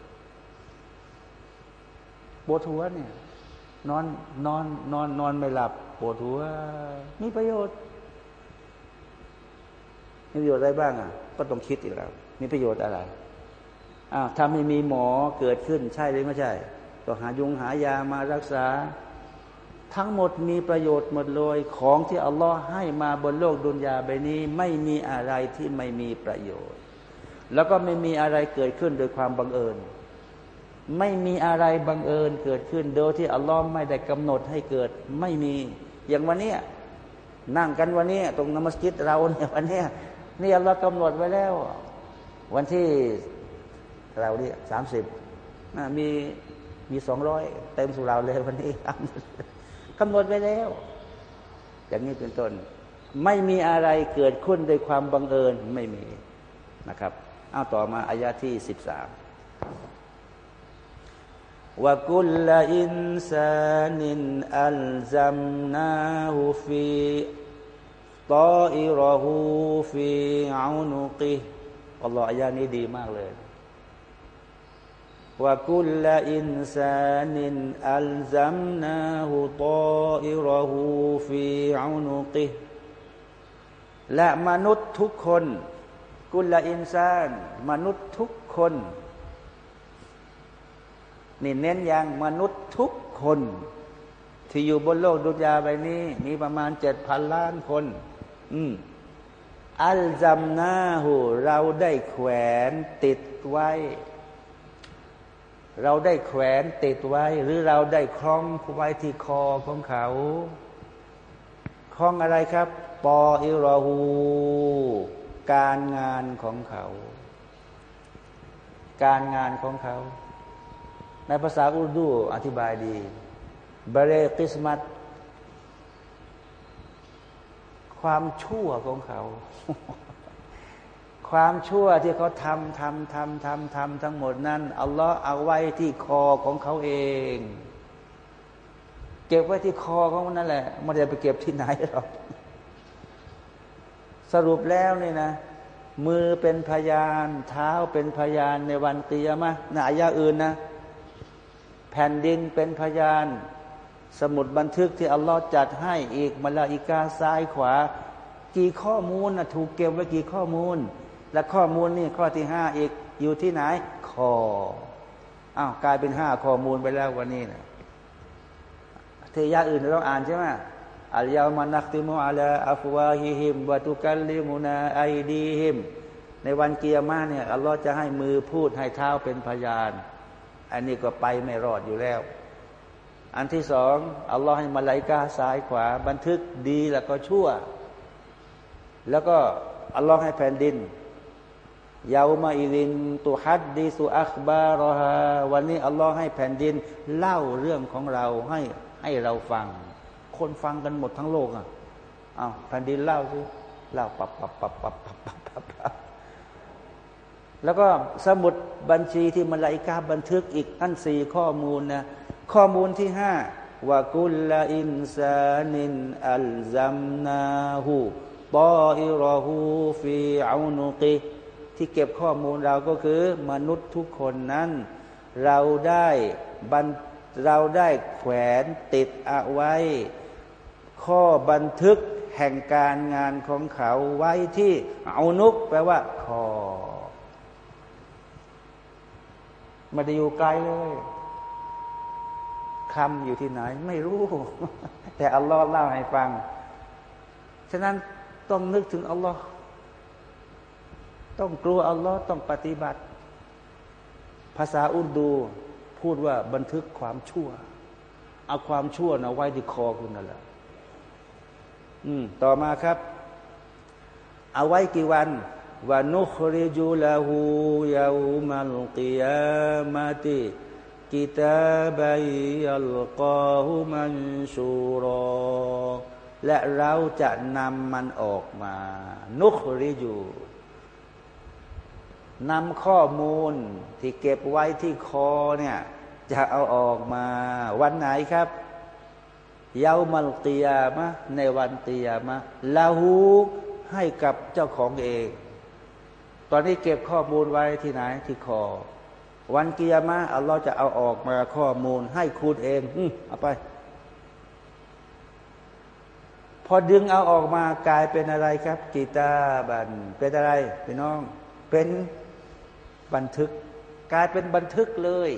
ปวดหัวเนี่ย นอนนอนนอนนอนไม่หลับ ปวดหัว มีประโยชน์ มีประโยชน์อะไรบ้างอะ ก็ต้องคิดอีกแล้ว มีประโยชน์อะไรอ้าวถ้าไม่มีหมอเกิดขึ้นใช่หรือไม่ใช่ ก็หายุงหายามารักษา ทั้งหมดมีประโยชน์หมดเลยของที่อัลลอฮ์ให้มาบนโลกดุนยาใบนี้ ไม่มีอะไรที่ไม่มีประโยชน์ แล้วก็ไม่มีอะไรเกิดขึ้นโดยความบังเอิญ ไม่มีอะไรบังเอิญเกิดขึ้น โดยที่อัลลอฮ์ไม่ได้กำหนดให้เกิดไม่มี อย่างวันนี้นั่งกันวันนี้ตรงนมัสยิดเราเนี่ยวันนี้นี่อัลลอฮ์กำหนดไว้แล้ว วันที่เราเนี่ยสามสิบมีมีสองร้อยเต็มสุราเลยวันนี้กำหนดไว้แล้ว อย่างนี้เป็นต้น ไม่มีอะไรเกิดขึ้นโดยความบังเอิญไม่มีนะครับ เอาต่อมาอายาที่สิบสามว่ากุลอินซานินอัลซัมนาหูฟีตออิรหูฟีอุนุกิอัลลอฮฺอายานี้ดีมากเลยว่ากุลอินซานินอัลซัมนาหูตออิรหูฟีอุนุกิและมนุษย์ทุกคน กุลอินซาน มนุษย์ทุกคนนี่เน้นอย่างมนุษย์ทุกคน ที่อยู่บนโลกดุจยาใบนี้ มีประมาณเจ็ดพันล้านคน อืมอัลจัมนาหูเราได้แขวนติดไว้ เราได้แขวนติดไว้ หรือเราได้คล้องไว้ที่คอของเขา คล้องอะไรครับ ปออิรอหู การงานของเขา การงานของเขา ในภาษาอุรดูอธิบายดีบรเรกิสมัตความชั่วของเขา ความชั่วที่เขาทำทำทำทำทำทั้งหมดนั้นอัลลอฮ์เอาไว้ที่คอของเขาเอง เก็บไว้ที่คอของนั่นแหละไม่ได้ไปเก็บที่ไหนหรอก สรุปแล้วนี่นะ มือเป็นพยาน เท้าเป็นพยานในวันตียมะนะอายาอื่นนะ แผ่นดินเป็นพยาน สมุดบันทึกที่อัลลอฮ์จัดให้อีกมาลาอิกาซ้ายขวา กี่ข้อมูลนะถูกเก็บไว้กี่ข้อมูล และข้อมูลนี่ข้อที่ห้าอีกอยู่ที่ไหนคออ้าวกลายเป็นห้าข้อมูลไปแล้ววันนี้นะเทยาอื่นเราอ่านใช่ไหม อัลยามานักติมุอัลาอัฟวาฮิฮิมวะตุกัลลิมุนาไอดีฮิมในวันเกียร์มาเนี่ยอัลลอฮ์จะให้มือพูดให้เท้าเป็นพยาน อันนี้ก็ไปไม่รอดอยู่แล้ว อันที่สองอัลลอฮ์ให้มาลายกาซ้ายขวา บันทึกดีแล้วก็ชั่ว แล้วก็อัลลอฮ์ให้แผ่นดินยาวมาอิลินตุฮัดดีสุอัคบารอฮาวันนี้อัลลอฮ์ให้แผ่นดินเล่าเรื่องของเราให้ให้เราฟัง คนฟังกันหมดทั้งโลกอะอ้าวแผ่นดินเล่าสิเล่าปับปับปับปับปับปับปับแล้วก็สมุดบัญชีที่มาลายกาบันทึกอีกอันสี่ข้อมูลนะข้อมูลที่ห้าวากุลลาอินซานินอัลซัมนาหูปออิรอหูฟีอูนุกิที่เก็บข้อมูลเราก็คือ มนุษย์ทุกคนนั้น เราได้บันเราได้แขวนติดเอาไว้ ข้อบันทึกแห่งการงานของเขาไว้ที่เอานุกแปลว่าคอม่ได้อยู่ไกลเลยคำอยู่ที่ไหน ไม่รู้ แต่อัลลอฮ์เล่าให้ฟัง ฉะนั้นต้องนึกถึงอัลลอฮ์ต้องกลัวอัลลอฮ์ต้องปฏิบัติ ภาษาอุรดูพูดว่าบันทึกความชั่ว เอาความชั่วนะไว้ที่คอคุณนั่นแหละ อืมต่อมาครับ เอาไว้กี่วันวนุคริจุลาหูยาอุมัลกิยามาติกิตาบัยยัลกอฮุมันชูรอและเราจะนำมันออกมา นุคริจูนำข้อมูลที่เก็บไว้ที่คอเนี่ย จะเอาออกมา วันไหนครับ เยาวมัลกิยามะในวันเตียมะลาหูให้กับเจ้าของเอง ตอนนี้เก็บข้อมูลไว้ที่ไหนที่คอ วันกิยามะอัลลอฮ์จะเอาออกมาข้อมูล ให้คุณเองอืเอาไป พอดึงเอาออกมากลายเป็นอะไรครับ กีตาบัน เป็นอะไรพี่น้อง เป็นบันทึก กลายเป็นบันทึกเลย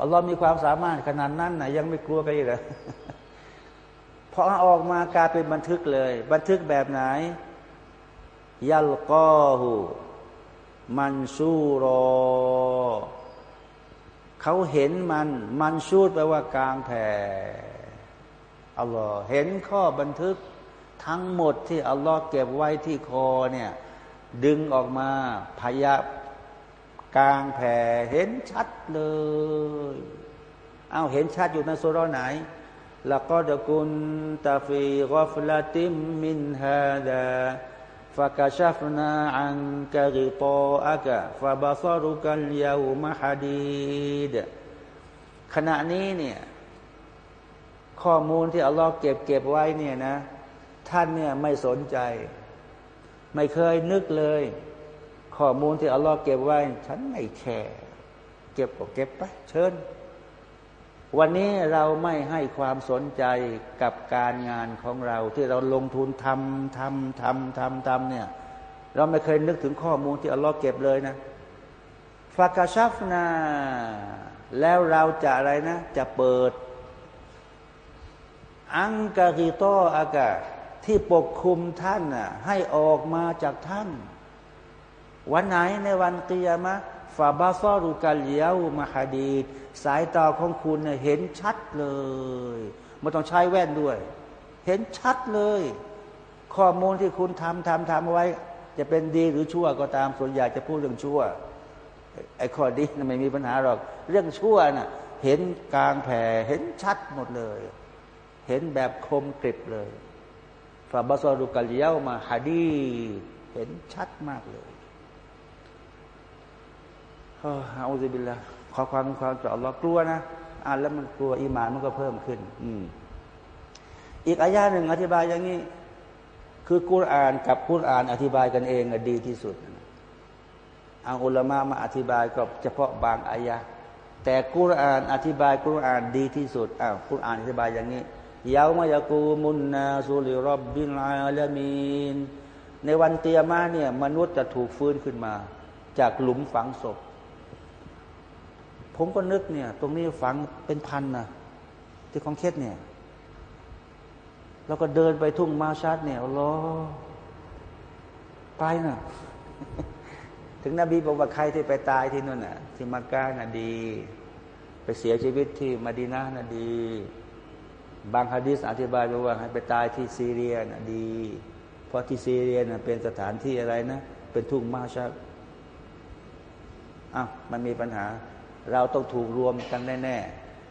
อัลลอฮ์มีความสามารถขนาดนั้นนะยังไม่กลัวกันอีกเหรอพอออกมากลายเป็นบันทึกเลย บันทึกแบบไหน ยัลกอหูมันซูรอ เขาเห็นมัน มันชูดแปลว่ากลางแผ่อัลลอฮ์เห็นข้อบันทึกทั้งหมดที่อัลลอฮ์เก็บไว้ที่คอเนี่ย ดึงออกมาพยับ กลางแผ่เห็นชัดเลย เอาเห็นชัดอยู่ในสุรไหนละก็ดกุนตาฟีกอฟลาติมมินฮาดาฟากาชฟนาอังกะริโตอากะฟาบาซารุกัลยาวมะฮัดีดขณะนี้เนี่ยข้อมูลที่อัลลอฮ์เก็บเก็บไว้เนี่ยนะ ท่านเนี่ยไม่สนใจ ไม่เคยนึกเลย ข้อมูลที่อัลลอฮ์เก็บไว้ ฉันไม่แคร์เก็บก็เก็บไป เชิญ วันนี้เราไม่ให้ความสนใจกับการงานของเรา ที่เราลงทุนทำทำทำทำทำเนี่ย เราไม่เคยนึกถึงข้อมูลที่อัลลอฮ์เก็บเลยนะฟากาชัฟนาแล้วเราจะอะไรนะ จะเปิด อังกาฮิโตอากาที่ปกคุมท่านน่ะให้ออกมาจากท่าน วันไหนในวันกิยามะฟาบาซอรุกาเลียวมาฮาดีสายตาของคุณเห็นชัดเลยไม่ต้องใช้แว่นด้วย เห็นชัดเลย ข้อมูลที่คุณทำทำทำไว้ จะเป็นดีหรือชั่วก็ตามส่วนใหญ่จะพูดเรื่องชั่วไอ้ข้อดีไม่มีปัญหาหรอก เรื่องชั่วน่ะเห็นกลางแผ่เห็นชัดหมดเลย เห็นแบบคมกริบเลยฟาบาซอรุกัลเยามาฮาดีเห็นชัดมากเลย เอาซิบิลละขอความความจากอัลลอฮ์กลัวนะอ่านแล้วมันกลัวอีมานมันก็เพิ่มขึ้น อืมอีกอายาหนึ่งอธิบายอย่างนี้ คือกุรอานกับกุรอานอธิบายกันเองดีที่สุดอังอุลามะมาอธิบายก็เฉพาะบางอายะแต่กุรอานอธิบายกุรอานดีที่สุดอ้าวกุรอานอธิบายอย่างนี้ยาวมายากูมุนนาสุลิรบบินอาลามีนในวันเตียมาเนี่ยมนุษย์จะถูกฟื้นขึ้นมา จากหลุมฝังศพ ผมก็นึกเนี่ย ตรงนี้ฝังเป็นพันนะที่ของเคสเนี่ย แล้วก็เดินไปทุ่งมาชัดเนี่ยรอตายนะถึงนบีบอกว่าใครที่ไปตายที่นู่นน่ะ ที่มักกะน่ะดี ไปเสียชีวิตที่มาดีนาน่ะดี บางฮะดิษอธิบายว่าให้ไปตายที่ซีเรียนะดี เพราะที่ซีเรียนะเป็นสถานที่อะไรนะ เป็นทุ่งมาชักอ้าวมันมีปัญหา เราต้องถูกรวมกันแน่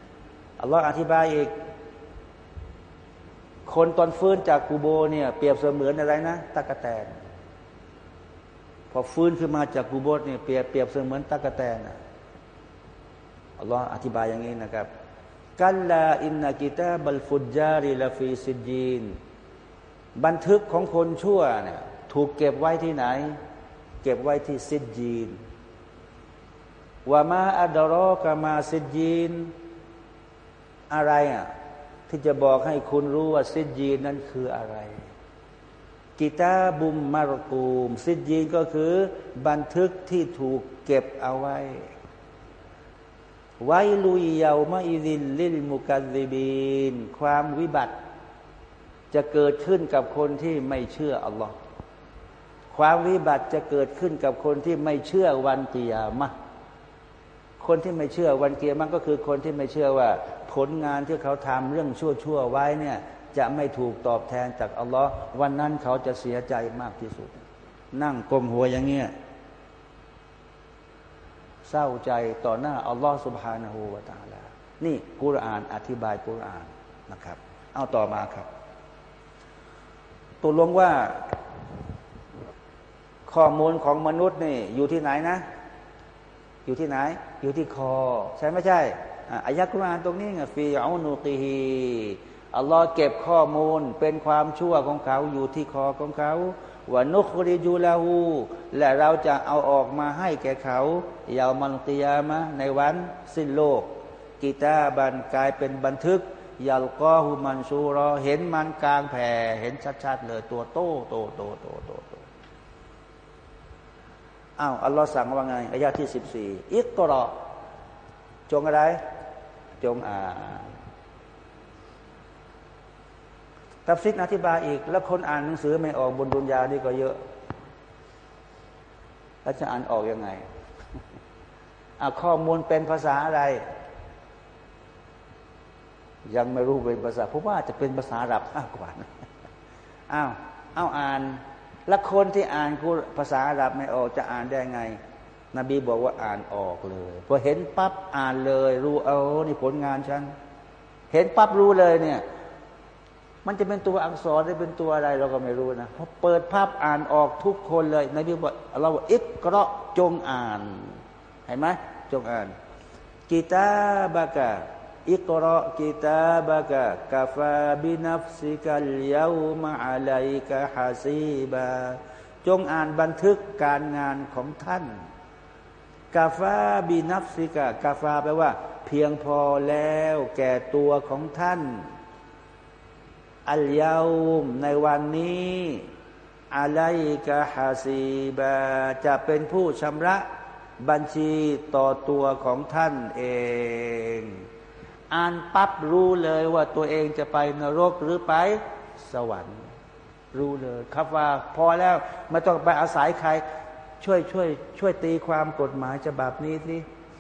ๆอัลลอฮ์อธิบายอีก คนตอนฟื้นจากกูโบเนี่ยเปรียบเสมือนอะไรนะตั๊กแตนพอฟื้นขึ้นมาจากกูโบเนี่ยเปรียบเปรียบเสมือนตั๊กแตนอัลลอฮ์อธิบายอย่างนี้นะครับكلا إن كتاب الفجار لفي سجين บันทึกของคนชั่วเนี่ยถูกเก็บไว้ที่ไหน เก็บไว้ที่ซิจีน وما أدراك ما سجين อะไรอะที่จะบอกให้คุณรู้ว่าซิจีนนั้นคืออะไร กิตาบุมมารกูม ซิจีนก็คือบันทึกที่ถูกเก็บเอาไว้ ไวลุยเยาวมาอิดินลิลมุกัลลิบีน ความวิบัติ จะเกิดขึ้นกับคนที่ไม่เชื่ออัลลอฮ์ความวิบัติจะเกิดขึ้นกับคนที่ไม่เชื่อวันกิยามะ คนที่ไม่เชื่อวันเกียรมันก็คือคนที่ไม่เชื่อว่า ผลงานที่เขาทำเรื่องชั่วๆไว้เนี่ยจะไม่ถูกตอบแทนจากอัลลอฮ์วันนั้นเขาจะเสียใจมากที่สุด นั่งกลมหัวอย่างเงี้ยเศร้าใจต่อหน้าอัลลอฮฺสุบฮานาหูวาตาลา นี่กุรอานอธิบายกุรอานนะครับ เอาต่อมาครับตกลงว่าข้อมูลของมนุษย์นี่อยู่ที่ไหนนะ อยู่ที่ไหน อยู่ที่คอ ใช่ไม่ใช่อายะกุรานตรงนี้ไงฟีอานูกีฮีอัลลอฮ์เก็บข้อมูลเป็นความชั่วของเขาอยู่ที่คอของเขาวานุคริจูลาหูและเราจะเอาออกมาให้แก่เขายาวมันติยามะในวันสิ้นโลก กีตาบันกลายเป็นบันทึกยาลกอหูมันชูรอเห็นมันกลางแผ่เห็นชัดๆเลยตัวโตโตโตโตโต อ้าวอัลลอฮ์สั่งว่าไงอายาที่สิบสี่اقرأ จงอะไร จงอ่านตัฟซีรอธิบายอีก แล้วคนอ่านหนังสือไม่ออกบนดุนยานี่ก็เยอะ แล้วจะอ่านออกยังไงอข้อมูลเป็นภาษาอะไร ยังไม่รู้เป็นภาษาเพราะว่าจะเป็นภาษาอาหรับมากกว่าอ้าวอ้าวอ่าน แล้วคนที่อ่านกูภาษาอาหรับไม่ออกจะอ่านได้ไง นบีบอกว่าอ่านออกเลยพอเห็นปั๊บอ่านเลย รู้เอานี่ผลงานฉัน เห็นปั๊บรู้เลยเนี่ย มันจะเป็นตัวอักษรหรือเป็นตัวอะไรเราก็ไม่รู้นะพอเปิดภาพอ่านออกทุกคนเลยนบีบอกเราอิกราะจงอ่านเห็นไหมจงอ่าน كتابك اقرأ كتابك كفى بنفسك اليوم عليك حسيبا จงอ่านบันทึกการงานของท่านكفى بنفسك كفى แปลว่า เพียงพอแล้วแก่ตัวของท่าน اليوم ในวันนี้อะไรกะฮาซีบาจะเป็นผู้ชำระบัญชีต่อตัวของท่านเอง อ่านปั๊บรู้เลยว่าตัวเองจะไปนรกหรือไปสวรรค์ รู้เลย ครับว่าพอแล้วไม่ต้องไปอาศัยใคร ช่วยช่วย ช่วยตีความกฎหมายฉบับนี้สิ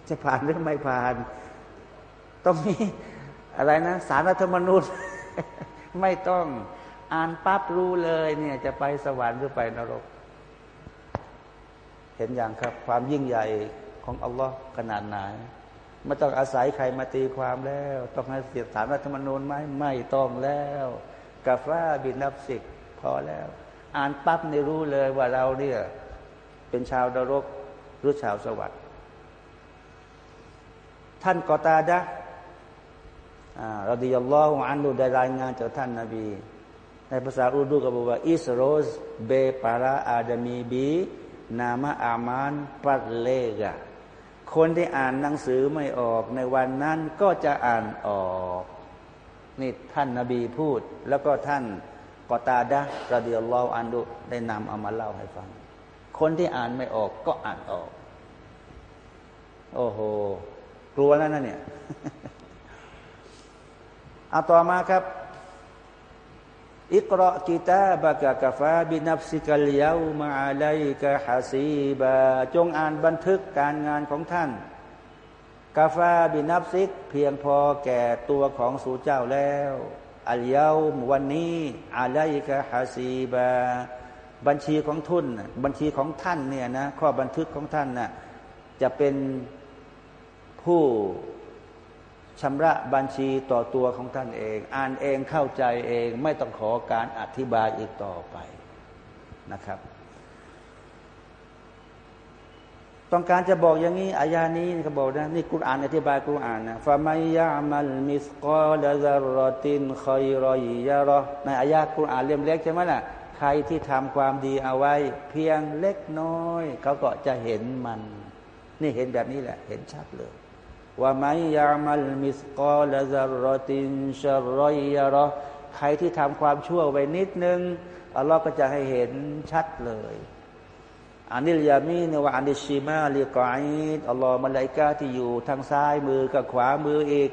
จะผ่านหรือไม่ผ่าน ต้องมีอะไรนะสารรัฐธรรมนูญไม่ต้องอ่านปั๊บรู้เลยเนี่ยจะไปสวรรค์หรือไปนรก เห็นอย่างครับ ความยิ่งใหญ่ของอัลลอฮ์ขนาดไหน ไม่ต้องอาศัยใครมาตีความแล้ว ต้องให้เสียฐานรัฐธรรมนูญไหมไม่ต้องแล้วกาฟ้าบินนับสิกพอแล้ว อ่านปั๊บในรู้เลยว่าเราเนี่ยเป็นชาวนรกหรือชาวสวรรค์ท่านกอตาดะเราดิยัลลอฮุอันดูได้รายงานจากท่านนาบี ในภาษาอุดูก็บอกว่าอิสโรสเบปาราอาดามีบีนามะอามานปัดเลกะ คนที่อ่านหนังสือไม่ออกในวันนั้นก็จะอ่านออกนี่ท่านนาบีพูด แล้วก็ท่านกอตาดะระเดียลลออันดุได้นำเอามาเล่าให้ฟัง คนที่อ่านไม่ออกก็อ่านออก โอ้โห กลัวแล้วนะเนี่ยเอาต่อมาครับ อิกรากิตาบะกะกะฟาบินับสิกัลยาวมาอะไลกะฮาซีบะจงอ่านบันทึกการงานของท่านกาฟาบินับซิก เพียงพอแก่ตัวของสู่เจ้าแล้วอัลยาววันนี้อะไลกะฮาซีบะบัญชีของทุนบัญชีของท่านเนี่ยนะข้อบันทึกของท่านนะ่ะจะเป็นผู้ ชำระบัญชีต่อตัวของท่านเอง อ่านเองเข้าใจเองไม่ต้องขอการอธิบายอีกต่อไปนะครับ ต้องการจะบอกอย่างนี้อายานี้เขาบอกนะนี่กุรอานอธิบายกุรอานนะฟามัยยามัลมิสกอลซารตินคอยรอยยารอในอายากุรอานเล่มเล็กใช่ไหมล่ะใครที่ทำความดีเอาไว้ เพียงเล็กน้อย เขาก็จะเห็นมัน นี่เห็นแบบนี้แหละ เห็นชัดเลย ว่าไม่ยามัลมิสกอลซารตินชรอยยารอใครที่ทำความชั่วไว้นิดนึงอัลลอฮ์ก็จะให้เห็นชัดเลยอันนี้ยามีนว่าอันดิชิมาลีกอยอัลลอฮ์มาลายกาที่อยู่ทางซ้ายมือกับขวามืออีก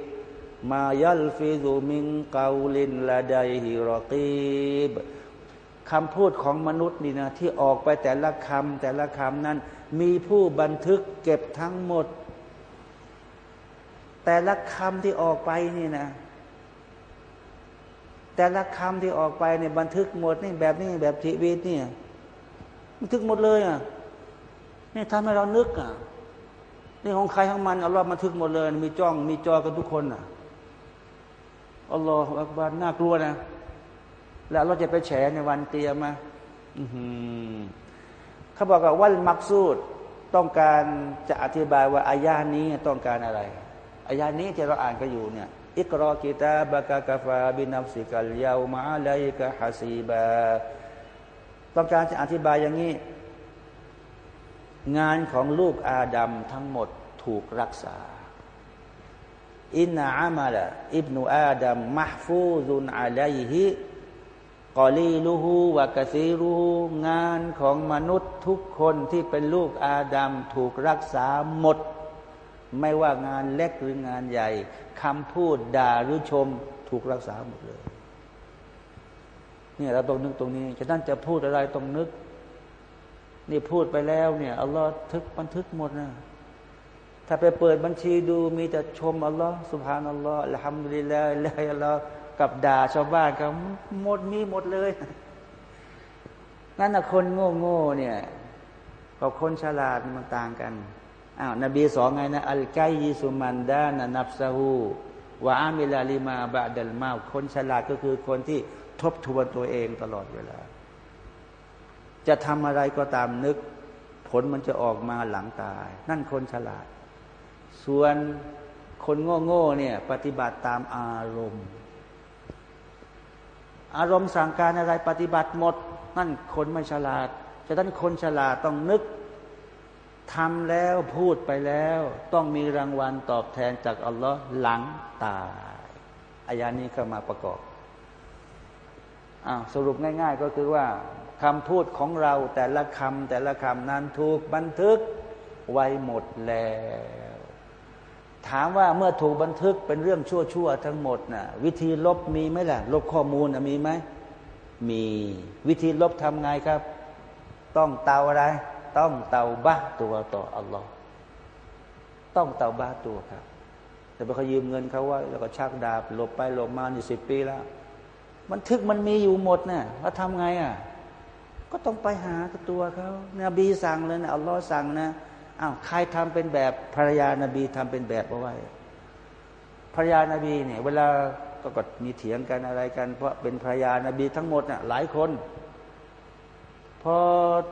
มายัลฟิซูมิงกาลินละไดฮิรอกีบคำพูดของมนุษย์นี่นะที่ออกไปแต่ละคำแต่ละคำนั้น มีผู้บันทึกเก็บทั้งหมด แต่ละคำที่ออกไปนี่นะ แต่ละคำที่ออกไปเนี่ยบันทึกหมดนี่แบบนี้แบบชีวิตนี่บันทึกหมดเลยอะนี่ทำให้เรานึกอะนี่ของใครของมันเอาเราบันทึกหมดเลย มีจ้องมีจอกันทุกคนอะอัลลอฮฺอักบารน่ากลัวนะ แล้วเราจะไปแฉในวันเตียมาเขาบอกว่าวันมักซูดต้องการจะอธิบายว่าอายานี้ต้องการอะไร อายานี้ที่เราอ่านกันอยู่เนี่ยอิกรอกิตาบะกะกะฟาบินับสิกัลยาวมาไลกะฮาซีบาต้องการจะอธิบายอย่างนี้ งานของลูกอาดัมทั้งหมดถูกรักษา อินนาอามาละอิบนูอาดัมมหฟูซุนอาลัยฮิกอลีลูฮูวะกะซีรูงานของมนุษย์ทุกคนที่เป็นลูกอาดัมถูกรักษาหมด ไม่ว่างานเล็กหรืองานใหญ่คำพูดด่าหรือชมถูกรักษาหมดเลยเนี่ยเราต้องนึกตรงนี้จะนั่นจะพูดอะไรต้องนึก นี่พูดไปแล้วเนี่ยอัลลอฮ์ทึกบันทึกหมดนะถ้าไปเปิดบัญชีดูมีแต่ชมอัลลอฮ์สุบฮานัลลอฮ์ละฮัมดุลิลลาห์ละอัลลอฮ์กับด่าชาวบ้านก็หมดมีหมดเลยนั่นนะคนโง่โง่เนี่ยกับคนฉลาดมันต่างกัน อ้าวนบีสองไงนะอัลไกยิสุมันดานะนับซาหูว่าอามิลาลิมาบาดัลมาคนฉลาดก็คือคนที่ทบทวนตัวเองตลอดเวลา จะทำอะไรก็ตามนึก ผลมันจะออกมาหลังตาย นั่นคนฉลาด ส่วนคนโง่ๆเนี่ย ปฏิบัติตามอารมณ์ อารมณ์สั่งการอะไรปฏิบัติหมด นั่นคนไม่ฉลาดฉะนั้นคนฉลาดต้องนึก ทำแล้วพูดไปแล้ว ต้องมีรางวัลตอบแทนจากอัลลอฮ์หลังตายอายานี้เข้ามาประกอบอ้าวสรุปง่าย ๆ ก็คือว่าคำพูดของเราแต่ละคำแต่ละคำนั้นถูกบันทึกไว้หมดแล้ว ถามว่าเมื่อถูกบันทึกเป็นเรื่องชั่วๆทั้งหมดนะ่ะวิธีลบมีไหมล่ะ ลบข้อมูลมีไหมมีวิธีลบทำไงครับ ต้องเตาอะไร ต้องเตาบ้าตัวต่ออัลลอฮ์ต้องเตาบ้าตัวครับ แต่พอเขายืมเงินเขาว่า แล้วก็ชักดาบหลบไปหลบมาอยู่สิบปีแล้ว มันทึกมันมีอยู่หมดเนะ่ยว่าทำไงอะ ก็ต้องไปหาตัวเขานบีสั่งเลยนะอัลลอฮ์สั่งนะอ้าวใครทำเป็นแบบภรรยานาบีทำเป็นแบบเอาไว้ภรรยานาบีเนี่ยเวลาก็กดมีเถียงกันอะไรกัน เพราะเป็นภรรยานาบีทั้งหมดน่ะหลายคน พอ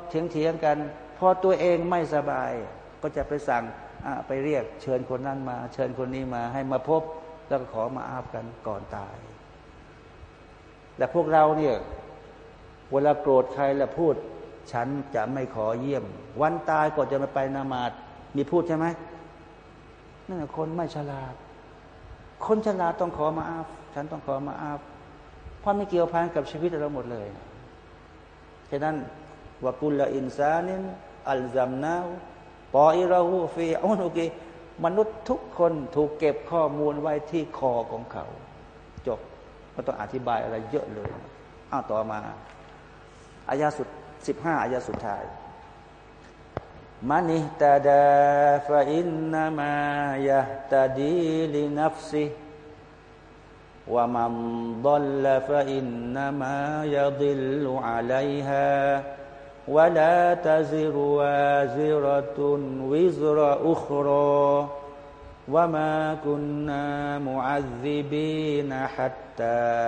เถียงเถียงกัน พอตัวเองไม่สบาย ก็จะไปสั่งไปเรียกเชิญคนนั้นมา เชิญคนนี้มาให้มาพบแล้วก็ขอมาอาบกันก่อนตาย แต่พวกเราเนี่ยเวลาโกรธใครแล้วพูด ฉันจะไม่ขอเยี่ยม วันตายก็จะมาไปนามาดมีพูดใช่ไหมนั่นคนไม่ฉลาด คนฉลาดต้องขอมาอาบฉันต้องขอมาอาบเพราะไม่เกี่ยวพันกับชีวิตเราหมดเลยฉะนั้นวกุลอินซานิน อัลซัมนาปออิราหูฟีอุนุกีมนุษย์ทุกคนถูกเก็บข้อมูลไว้ที่คอของเขา จบไม่ต้องอธิบายอะไรเยอะเลยอ้าวต่อมาอายาสุดสิบห้าอายาสุดท้ายมันิตาดาฟะอินนามายะيهتدي لنفسه ومن ضل فإنما يضل عليها ولا تزر وازرة وزر أخرى وما كنا معذبين حتى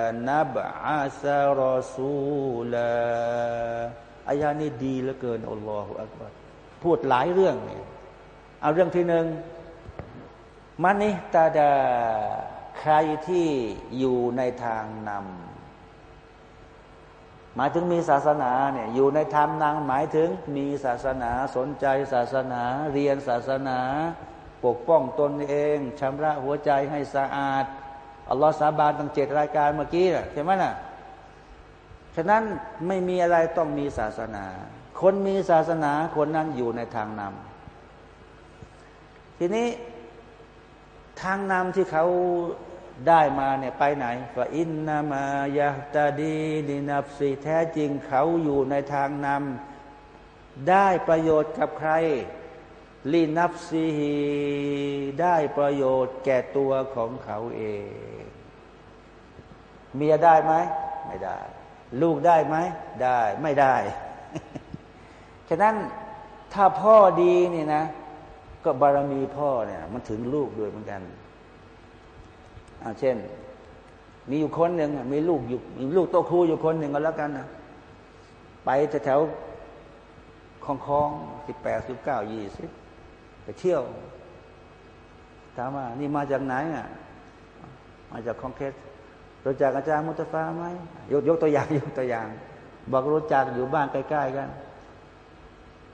نبعث رسولا อายานี้ดีเหลือเกินالله أكبرพูดหลายเรื่องเนี่ยเอาเรื่องที่หนึ่งมันนี่ตาดา ใครที่อยู่ในทางนำ หมายถึงมีศาสนาเนี่ยอยู่ในธรรมนางหมายถึงมีศาสนาสนใจศาสนาเรียนศาสนา ปกป้องตนเองชำระหัวใจให้สะอาดอัลลอฮฺสาบานตั้งเจ็ดรายการเมื่อกี้ใช่ไหมน่ะฉะนั้นไม่มีอะไรต้องมีศาสนา คนมีศาสนาคนนั้นอยู่ในทางนำทีนี้ทางนำที่เขา ได้มาเนี่ยไปไหนฟาอินนามายาตาดีดินับสีแท้จริงเขาอยู่ในทางนำได้ประโยชน์กับใครลีนับซีฮีได้ประโยชน์แก่ตัวของเขาเอง เมียได้ไหมไม่ได้ ลูกได้ไหมได้ไม่ได้ ฉะนั้นถ้าพ่อดีนี่นะ ก็บารมีพ่อเนี่ย มันถึงลูกด้วยเหมือนกัน เช่น มีอยู่คนหนึ่งมีลูกอยู่มีลูกโตครูอยู่คนหนึ่งก็แล้วกันนะไปแถวคลองคลองสิบแปดสิบเก้ายี่สิบไปเที่ยวถามว่านี่มาจากไหนอะ มาจากคองเคสรู้จักอาจารย์มุตฟาไหมยกยกตัวอย่างยกตัวอย่าง บอกรู้จักอยู่บ้านใกล้ๆกัน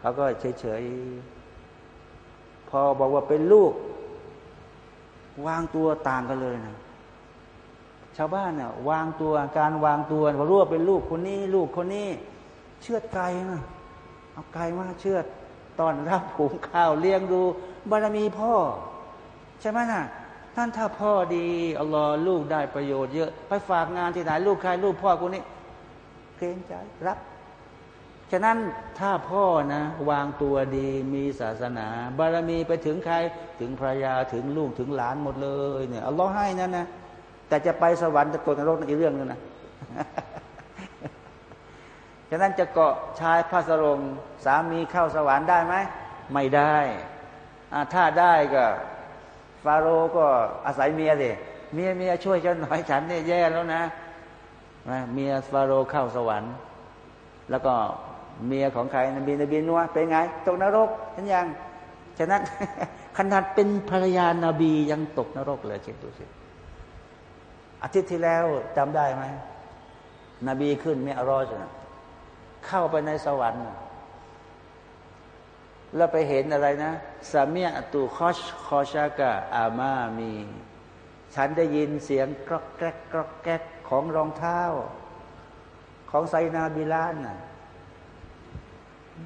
เขาก็เฉยๆพอบอกว่าเป็นลูก วางตัวต่างกันเลยนะชาวบ้านเนี่ยวางตัวการวางตัวพอรู้ว่าเป็นลูกคนนี้ ลูกคนนี้ เชือดไก่นะเอาไก่มาเชือดตอนรับหุงข้าวเลี้ยงดู บารมีพ่อ ใช่ไหมนะ่ะท่านถ้าพ่อดีอัลลอฮ์ลูกได้ประโยชน์เยอะ ไปฝากงานที่ไหนลูกใครลูกพ่อคนนี้ เกรงใจรับ ฉะนั้นถ้าพ่อนะ วางตัวดีมีศาสนา บารมีไปถึงใครถึงภรรยาถึงลูกถึงหลานหมดเลยเนี่ยอัลลอฮ์ให้นั่นนะแต่จะไปสวรรค์จะตกนรกนั่นอีกเรื่องนึงนะฉะนั้นจะเกาะชายพระสรงสามีเข้าสวรรค์ได้ไหมไม่ได้ถ้าได้ก็ ฟาโรก็อาศัยเมียสิเมียเมียช่วยฉันหน่อยฉันเนี่ยแย่แล้วนะนะเมียฟาโรเข้าสวรรค์ แล้วก็ เมียของใครนบีนบีนัวเป็นไง ตกนรกเห็นยังฉะนั้นขนาดเป็นภรรยานาบียังตกนรกเลยคิดดูสิอาทิตย์ที่แล้วจำได้ไหมนบีขึ้นเมอรอจนะเข้าไปในสวรรค์ แล้วไปเห็นอะไรนะสามีอตูคอชคอชากะอามามี ฉันได้ยินเสียงกรอกแกรกกรอกแกรกของรองเท้า ของไซนาบิลานน่ะ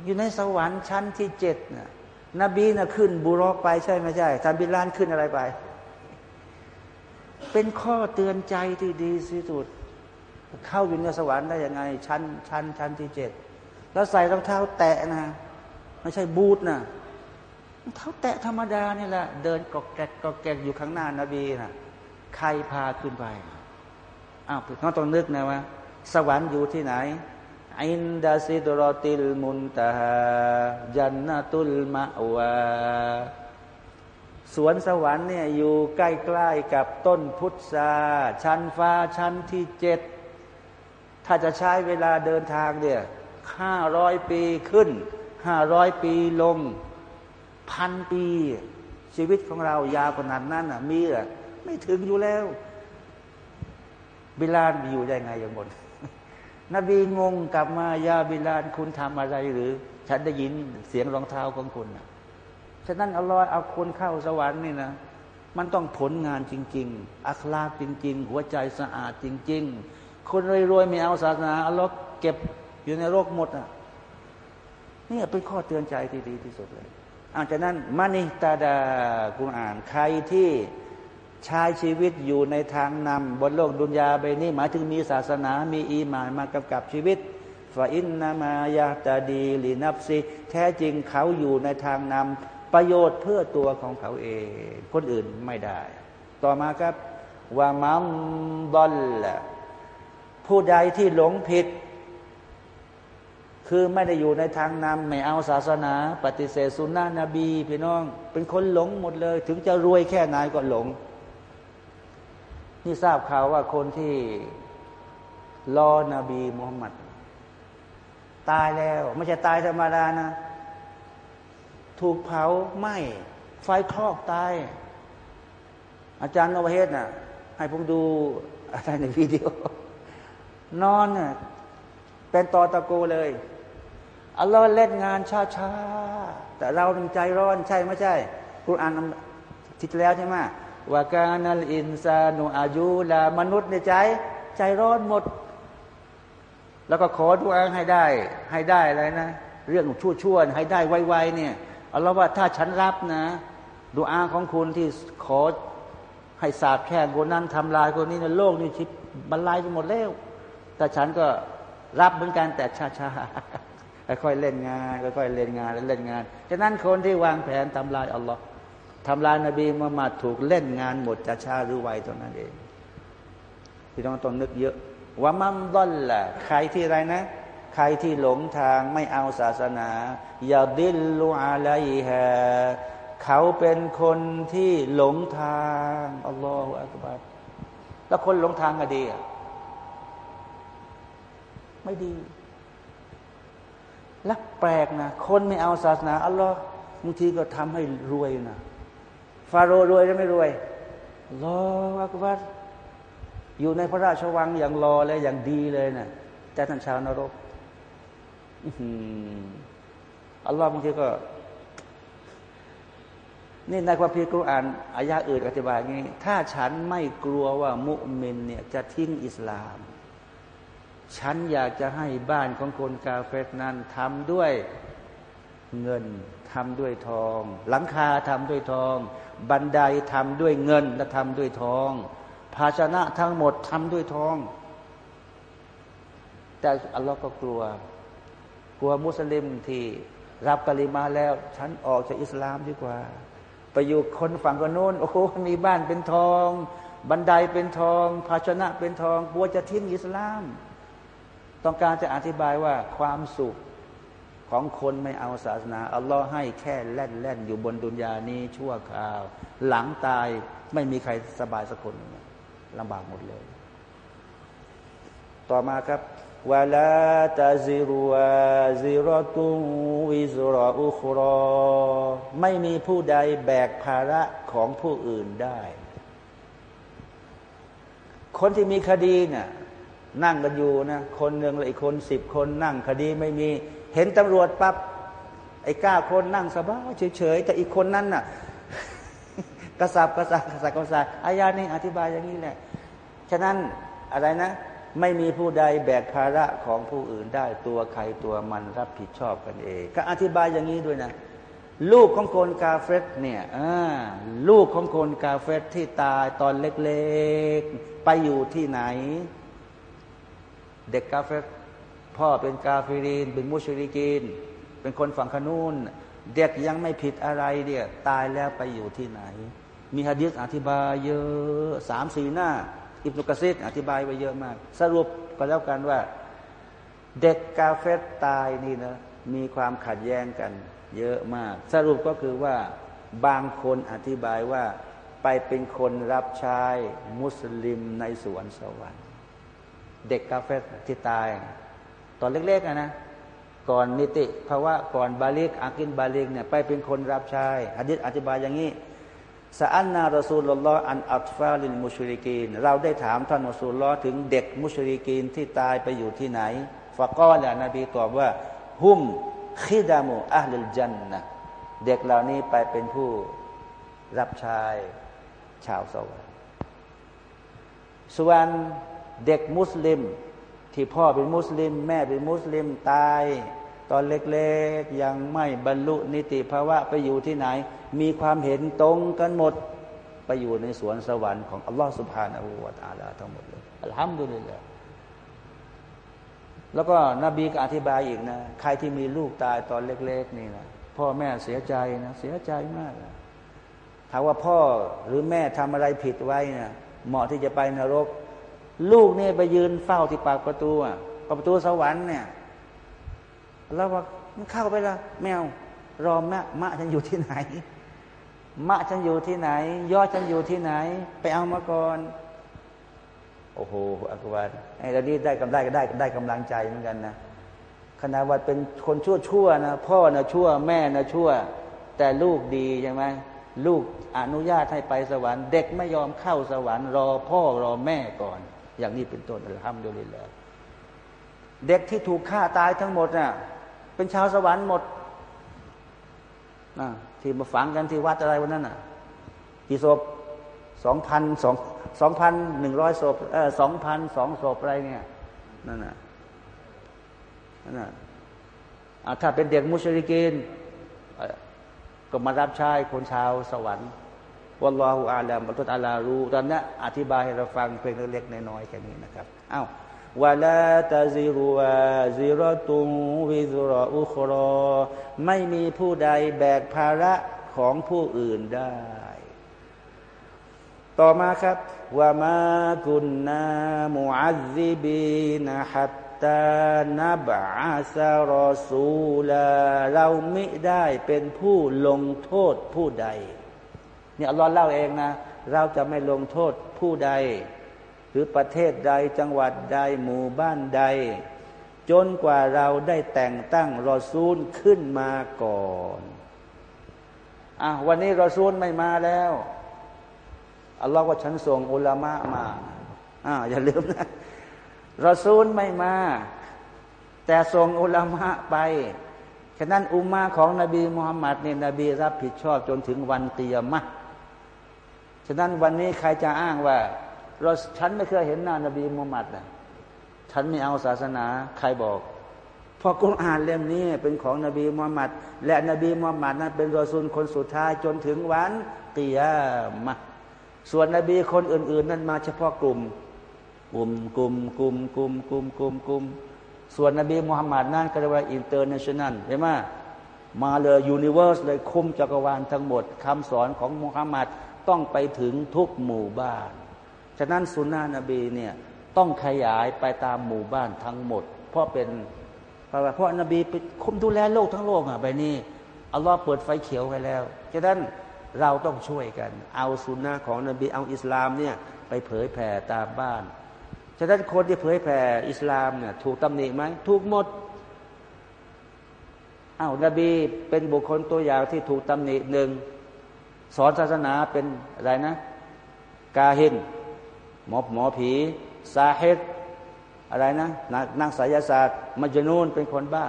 อยู่ในสวรรค์ชั้นที่เจ็ดน่ะนบีน่ะขึ้นบุรอกไปใช่ไหมใช่ซาบิลานขึ้นอะไรไป เป็นข้อเตือนใจที่ดีที่สุด เข้าอยู่ในสวรรค์ได้ยังไง ชั้นชั้นชั้นที่เจ็ดแล้วใส่รองเท้าแตะนะ ไม่ใช่บูทนะรองเท้าแตะธรรมดานี่แหละ เดินกอกแกกกอกแกกอยู่ข้างหน้านาบีนะใครพาขึ้นไปอ้าวน้องต้องนึกนะว่า สวรรค์อยู่ที่ไหน อินดาซิดรอติลมุนตาจันนตุลมะวาสวนสวรรค์เนี่ยอยู่ใกล้ๆกับต้นพุทราชั้นฟ้าชั้นที่เจ็ด ถ้าจะใช้เวลาเดินทางเนี่ยห้าร้อยปีขึ้นห้าร้อยปีลงพันปี ชีวิตของเรายาวขนาดนั้นอะมีอะไม่ถึงอยู่แล้วบิลานอยู่ได้ไงอย่างบน นบีงงกลับมายาบิลานคุณทำอะไรหรือ ฉันได้ยินเสียงรองเท้าของคุณนะฉะนั้นอัลลอฮ์เอาคนเข้าสวรรค์นี่นะมันต้องผลงานจริง ๆ อัคลาจริง ๆ หัวใจสะอาดจริง ๆ คนรวยๆไม่เอาศาสนาอัลลอฮ์เก็บอยู่ในโรคหมดอะนี่เป็นข้อเตือนใจที่ดีที่สุดเลยอาจากนั้นมานิตาดาคุณอ่านใครที่ ใช้ชีวิตอยู่ในทางนำบนโลกดุนยาใบนี้หมายถึงมีศาสนา มีอีมานมากำกับชีวิตฟาอินนามายาตาดีลีนับซีแท้จริงเขาอยู่ในทางนำประโยชน์เพื่อตัวของเขาเอง คนอื่นไม่ได้ ต่อมาครับว่ามัมบอลผู้ใดที่หลงผิด คือไม่ได้อยู่ในทางนำไม่เอาศาสนา ปฏิเสธสุนนะนบีพี่น้อง เป็นคนหลงหมดเลย ถึงจะรวยแค่ไหนก็หลง นี่ทราบข่าวว่าคนที่รอนบีมุฮัมมัด ตายแล้ว ไม่ใช่ตายธรรมดานะ ถูกเผาไหม้ไฟคลอกตาย อาจารย์นวเฮศนะ่ะ ให้ผมดูอะไรในวิดีโอ นอนน่ะเป็นตอตะโกเลย อัลลอฮ์เล่นงานช้าๆ แต่เราใจร้อนใช่ไม่ใช่ คุณอ่านทิศแล้วใช่ไหม ว่าการนัลอินซานุอายุลามนุษย์ในใจ ใจร้อนหมด แล้วก็ขอดูอาให้ได้ ให้ได้อะไรนะ เรื่องชั่วๆให้ได้ไวๆเนี่ยเอาละว่าถ้าฉันรับนะดูอาของคุณที่ขอให้สาบแช่งคนนั้นทำลายคนนี้ในโลกนี้ชิบบรรลัยไปหมดแล้ว แต่ฉันก็รับเหมือนกันแต่ช้าๆค่อยๆเล่นงานค่อยๆเล่นงานแล้วเล่นงานฉะนั้นคนที่วางแผนทำลายอัลลอฮ์ ทำลายนบีมุฮัมมัดถูกเล่นงานหมดจะช้าหรือไวตรงนั้นเองพี่น้องต้องนึกเยอะว่ามัมดอลล่ะ ใครที่ไรนะ ใครที่หลงทางไม่เอาศาสนาอย่าดิ้นลุอาลัยฮะเขาเป็นคนที่หลงทางอัลลอฮฺอักบารแล้วคนหลงทางก็ดีอะไม่ดีแลักแปลกนะ คนไม่เอาศาสนาอัลลอฮ์บางทีก็ทำให้รวยนะ ฟาโรห์รวยหรือไม่รวยรออักบัรอยู่ในพระราชวังอย่างรอเลยอย่างดีเลยนะแต่ท่านชาวนรกอัลลอฮ์บางทีก็ นี่ในความพีกรุอ่านอายะอื่นอธิบายงี้ ถ้าฉันไม่กลัวว่ามุมินเนี่ยจะทิ้งอิสลาม ฉันอยากจะให้บ้านของคนกาเฟตนั้นทำด้วย เงินทำด้วยทอง หลังคาทำด้วยทอง บันไดทำด้วยเงินและทำด้วยทอง ภาชนะทั้งหมดทำด้วยทอง แต่อัลลอฮ์ก็กลัว กลัวมุสลิมที่รับกลิมาแล้ว ฉันออกจากอิสลามดีกว่า ไปอยู่คนฝั่งกันโน้นโอ้โหมีบ้านเป็นทอง บันไดเป็นทอง ภาชนะเป็นทองกลัวจะทิ้งอิสลาม ต้องการจะอธิบายว่าความสุข ของคนไม่เอาศาสนาอัลลอฮ์ให้แค่แล่นแล่นอยู่บนดุนยานี้ชั่วคราว หลังตายไม่มีใครสบายสักคนลำบากหมดเลย ต่อมาครับวลาตาซิรวาซิรตุวิซรออุครอไม่มีผู้ใดแบกภาระของผู้อื่นได้ คนที่มีคดีน่ะนั่งกันอยู่นะ คนหนึ่งเลยอีกคนสิบคนนั่งคดีไม่มี เห็นตำรวจปับ๊บไอ้ก้าคนนั่งสบายเฉยๆแต่อีกคนนั้นน่ะกระสับกระส่ายกระสับกระส่ายอายานี่อธิบายอย่างนี้แหละฉะนั้นอะไรนะ ไม่มีผู้ใดแบกภาระของผู้อื่นได้ตัวใครตัวมันรับผิดชอบกันเอง ก็อธิบายอย่างนี้ด้วยนะ ลูกของคนกาเฟรเนี่ยลูกของคนกาเฟรที่ตายตอนเล็กๆ ไปอยู่ที่ไหน เด็กกาเฟร พ่อเป็น كافرين เป็น مشركين เป็นคนฝั่งขนู้นเด็กยังไม่ผิดอะไรเดียตายแล้วไปอยู่ที่ไหน มีฮะดิษอธิบายเยอะสามสี่หน้า อิบนุกะซิดอธิบายไว้เยอะมาก สรุปก็แล้วกันว่า เด็กกาเฟตตายนี่นะมีความขัดแย้งกัน เยอะมาก สรุปก็คือว่าบางคนอธิบายว่าไปเป็นคนรับใช้มุสลิมในสวนสวรรค์ เด็กกาเฟตที่ตาย ตอนเล็กๆนะ ก่อนนิติภาวะก่อนบาลิกอากินบาลิกเนี่ยไปเป็นคนรับใช้ฮะดิษอธิบายอย่างนี้สอันนารสูลลออันอัตฟาลินมุชริกีน เราได้ถามท่านมุสูลลอถึงเด็กมุชริกีนที่ตายไปอยู่ที่ไหนฟะก้อลนบีตอบว่าฮุมขิดามุอัลลจันนะเด็กเหล่านี้ไปเป็นผู้รับใช้ชาวสวรรค์ส่วนเด็กมุสลิม ที่พ่อเป็นมุสลิม แม่เป็นมุสลิมตาย ตอนเล็กๆ ยังไม่บรรลุนิติภาวะไปอยู่ที่ไหน มีความเห็นตรงกันหมด ไปอยู่ในสวนสวรรค์ของอัลลอฮฺสุบฮานาอูวาตาลาทั้งหมดเลยอัลฮัมดุลิลละแล้วก็นบีก็อธิบายอีกนะ ใครที่มีลูกตายตอนเล็ก ๆ นี่นะพ่อแม่เสียใจนะเสียใจมากนะถ้าว่าพ่อหรือแม่ทำอะไรผิดไว้นะเหมาะที่จะไปนรก ลูกเนี่ยไปยืนเฝ้าที่ปากประตูอะประตูสวรรค์เนี่ยแล้วว่ามันเข้าไปละแมวรอแม่มะฉันอยู่ที่ไหน มะฉันอยู่ที่ไหน ยอดฉันอยู่ที่ไหน ไปเอามาก่อนโอ้โหอักวาไอ้เรานี้ได้กำไรก็ได้ได้กำลังใจเหมือนกันนะขณะว่าเป็นคนชั่วชั่วนะพ่อนะชั่วแม่นะชั่ว แต่ลูกดีใช่ไหมลูกอนุญาตให้ไปสวรรค์ เด็กไม่ยอมเข้าสวรรค์ รอพ่อรอแม่ก่อน อย่างนี้เป็นต้นอัลฮัมดุลิลลาห์เด็กที่ถูกฆ่าตายทั้งหมดน่ะเป็นชาวสวรรค์หมดนะที่มาฝังกันที่วัดอะไรวันนั้นน่ะกี่ศพสองพันสองสองพันหนึ่งร้อยศพเออสองพันสองศพอะไรเนี่ยนั่นน่ะนั่นน่ะถ้าเป็นเด็กมุชริกินก็มารับใช้คนชาวสวรรค์ วัลลอฮุอาลัมอัลลอฮฺอาลารู้ตอนนี้อธิบายให้เราฟังเพียงเล็กๆน้อยๆแค่นี้นะครับอ้าววลาตาซิรุวาซิรตุงวิซุรออุครอไม่มีผู้ใดแบกภาระของผู้อื่นได้ ต่อมาครับว่ามากุนนามุอัซซิบีนะฮัตตานับอาซารอซูลาเราไม่ได้เป็นผู้ลงโทษผู้ใด นี่ยอัลลอฮ์เล่าเองนะ เราจะไม่ลงโทษผู้ใด หรือประเทศใดจังหวัดใดหมู่บ้านใด จนกว่าเราได้แต่งตั้งรอซูลขึ้นมาก่อนอะวันนี้รอซูลไม่มาแล้วอัลลอฮ์ว่าฉันส่งอุลามะมาอ่าอย่าลืมนะรอซูลไม่มา แต่ส่งอุลามะไปฉะนั้นอุมาของนบีมุฮัมมัดเนี่ยนบีรับผิดชอบจนถึงวันเตียมะ ฉะนั้นวันนี้ใครจะอ้างว่า เราฉันไม่เคยเห็นหน้านบีมุฮัมมัดนะฉันไม่เอาศาสนาใครบอก พอกุณอ่านเล่มนี้เป็นของนบีมุฮัมมัดและนบีมุฮัมมัดนั้นเป็นรอซูลคนสุดท้ายจนถึงวันเตียมะส่วนนบีคนอื่น ๆ นั้นมาเฉพาะกลุ่ม กลุ่มกลุ่มกลุ่มกลุ่มกลุ่มกลุ่มกลุ่มส่วนนบีมุฮัมมัดนั้นก็เรียกว่า international ใช่ไหมมาเลย universe เลยคุมจักรวาลทั้งหมดคำสอนของมุฮัมมัด ต้องไปถึงทุกหมู่บ้าน ฉะนั้นสุนนะนบีเนี่ยต้องขยายไปตามหมู่บ้านทั้งหมด เพราะเป็นเพราะนบีเป็นคุมดูแลโลกทั้งโลกอะไปนี่อัลลอฮ์เปิดไฟเขียวไว้แล้ว ฉะนั้นเราต้องช่วยกัน เอาสุนนะของนบีเอาอิสลามเนี่ยไปเผยแผ่ตามบ้าน ฉะนั้นคนที่เผยแผ่อิสลามเนี่ยถูกตำหนิไหมถูกหมดอา้าวนบีเป็นบุคคลตัวอย่างที่ถูกตำหนิหนึ่ง สอนศาสนาเป็นอะไรนะ กาเฮนหมอหมอผีซาเฮตอะไรนะนักสายศาสตร์มัจญูนเป็นคนบ้า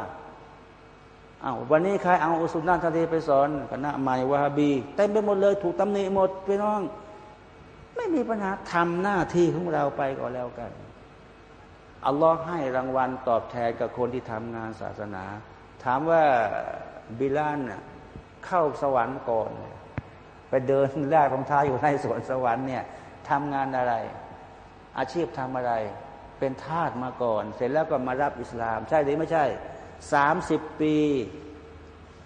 อา้าววันนี้ใครเอาอุสุนันทะเลไปสอนคณะใหม่วาฮาบีเต็มไปหมดเลย ถูกตำหนิหมดพี่น้อง ไม่มีปัญหาทำหน้าที่ของเราไปก็แล้วกันอัลลอฮ์ให้รางวัลตอบแทนกับคนที่ทำงานศาสนา ถามว่าบิลานเข้าสวรรค์ก่อน ไปเดินแลกรองเท้าอยู่ในสวนสวรรค์เนี่ยทำงานอะไร อาชีพทำอะไร เป็นทาสมาก่อน เสร็จแล้วก็มารับอิสลาม ใช่หรือไม่ใช่สามสิบปี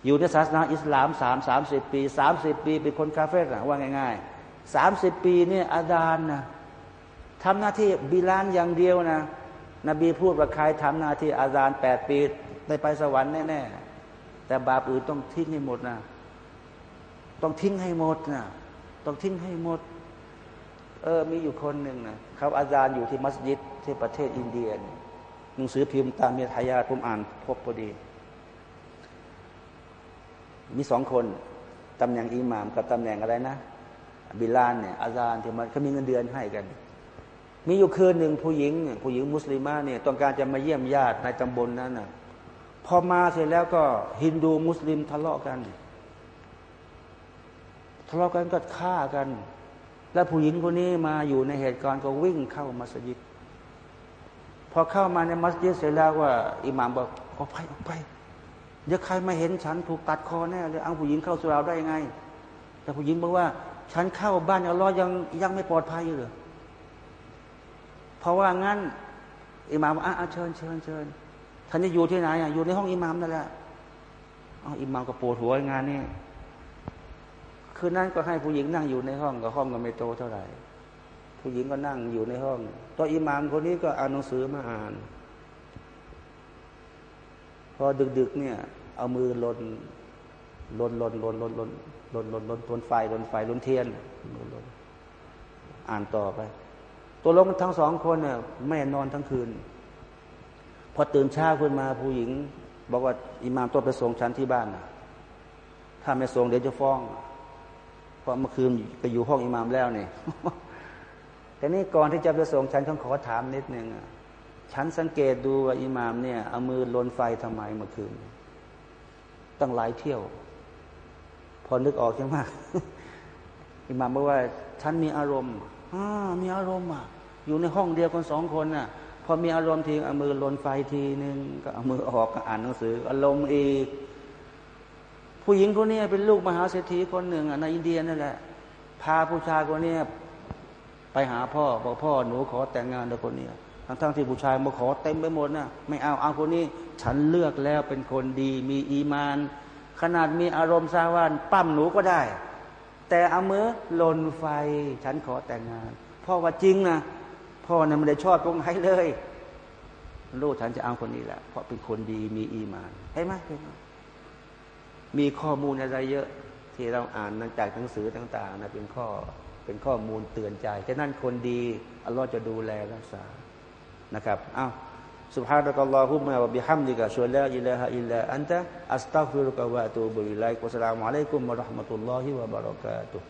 อยู่ในศาสนาอิสลามสามสามสิบปีสามสิบปี เป็นคนคาเฟ่นะว่าง่ายๆสามสิบปีเนี่ยอาดานนะทำหน้าที่บิลานอย่างเดียวนะ นบีพูดว่าใครทำหน้าที่อาดานแปดปีได้ไปสวรรค์แน่ๆแต่บาปอื่นต้องทิ้งให้หมดนะ ต้องทิ้งให้หมดนะต้องทิ้งให้หมด เออ มีอยู่คนหนึ่งนะเขาอาจารย์อยู่ที่มัสยิดที่ประเทศอินเดียหนังสือพิมพ์ตามเมียทายาผมอ่านพบพอดี มีสองคนตำแหน่งอิหมามกับตำแหน่งอะไรนะบิลานเนี่ยอาจารย์ที่มันเขามีเงินเดือนให้กัน มีอยู่คืนหนึ่งผู้หญิง ผู้หญิงมุสลิมาเนี่ยต้องการจะมาเยี่ยมญาติในตำบลนั้นนะพอมาเสร็จแล้วก็ฮินดูมุสลิมทะเลาะกัน ทะเลาะกันก็ฆ่ากัน แล้วผู้หญิงคนนี้มาอยู่ในเหตุการณ์ก็วิ่งเข้ามัสยิด พอเข้ามาในมัสยิดเสร็จแล้วว่าอิหม่ามบอกออกไปออกไปเดี๋ยวใครมาเห็นฉันถูกตัดคอแน่เลยเอาผู้หญิงเข้าสุราได้ยังไง แต่ผู้หญิงบอกว่า ฉันเข้าบ้านอัลลอฮ์ยังยังไม่ปลอดภัยอยู่เลยเพราะว่างั้นอิหม่ามอะเชิญเชิญเชิญท่านจะอยู่ที่ไหนอะอยู่ในห้องอิหม่ามนั่นแหละอ๋ออิหม่ามก็ปวดหัวงานนี้ คืนนั้นก็ให้ผู้หญิงนั่งอยู่ในห้องกับห้องก็ไม่โตเท่าไหร่ ผู้หญิงก็นั่งอยู่ในห้อง ตัวอิหมามคนนี้ก็อ่านหนังสือมาอ่าน พอดึกๆเนี่ย เอามือลนลนลนลนลนลนลนลนลนลนไฟลนไฟลนเทียนลนลนอ่านต่อไป ตัวลงทั้งสองคนเนี่ยไม่นอนทั้งคืน พอตื่นเช้าขึ้นมาผู้หญิง บอกว่าอิหมามต้องไปส่งฉันที่บ้านถ้าไม่ส่งเดี๋ยวจะฟ้อง เพราะเมื่อคืนไปอยู่ห้องอิหมามแล้วเนี่ยแต่นี่ก่อนที่จะไปส่งฉันเขาขอถามนิดนึงฉันสังเกตดูว่าอิหมามเนี่ยเอามือลนไฟทำไมเมื่อคืน ตั้งหลายเที่ยว พอนึกออกใช่ไหมอิหมามบอกว่า ฉันมีอารมณ์อ่ามีอารมณ์อะ อยู่ในห้องเดียวกันสองคนน่ะ พอมีอารมณ์ทีเอามือลนไฟทีนึงก็เอามือออกก็อ่านหนังสือ อารมณ์อีก ผู้หญิงคนนี้เป็นลูกมหาเศรษฐีคนหนึ่งในอินเดียนั่นแหละ พาผู้ชายคนนี้ไปหาพ่อบอกพ่อหนูขอแต่งงานกับคนนี้ทั้งทั้งที่ผู้ชายมาขอเต็มไปหมดนะไม่เอาเอาคนนี้ ฉันเลือกแล้วเป็นคนดี มีอีมาน ขนาดมีอารมณ์ซาวานปั้มหนูก็ได้ แต่เอามือลนไฟ ฉันขอแต่งงาน พ่อว่าจริงนะพ่อเนี่ยไม่ได้ชอบตรงไหนเลยลูกฉันจะเอาคนนี้แหละเพราะเป็นคนดีมีอีมานเห็นไหมมี ข้อมูลอะไรเยอะ ที่เราอ่านจากหนังสือต่างๆนะเป็นข้อเป็นข้อมูลเตือนใจฉะนั้นคนดี อัลลอฮ์จะดูแลรักษา นะครับ อ้าว سبحانك اللهم وبحمدك أشهد أن لا إله إلا أنت أستغفرك وأتوب إليك والسلام عليكم ورحمة الله وبركاته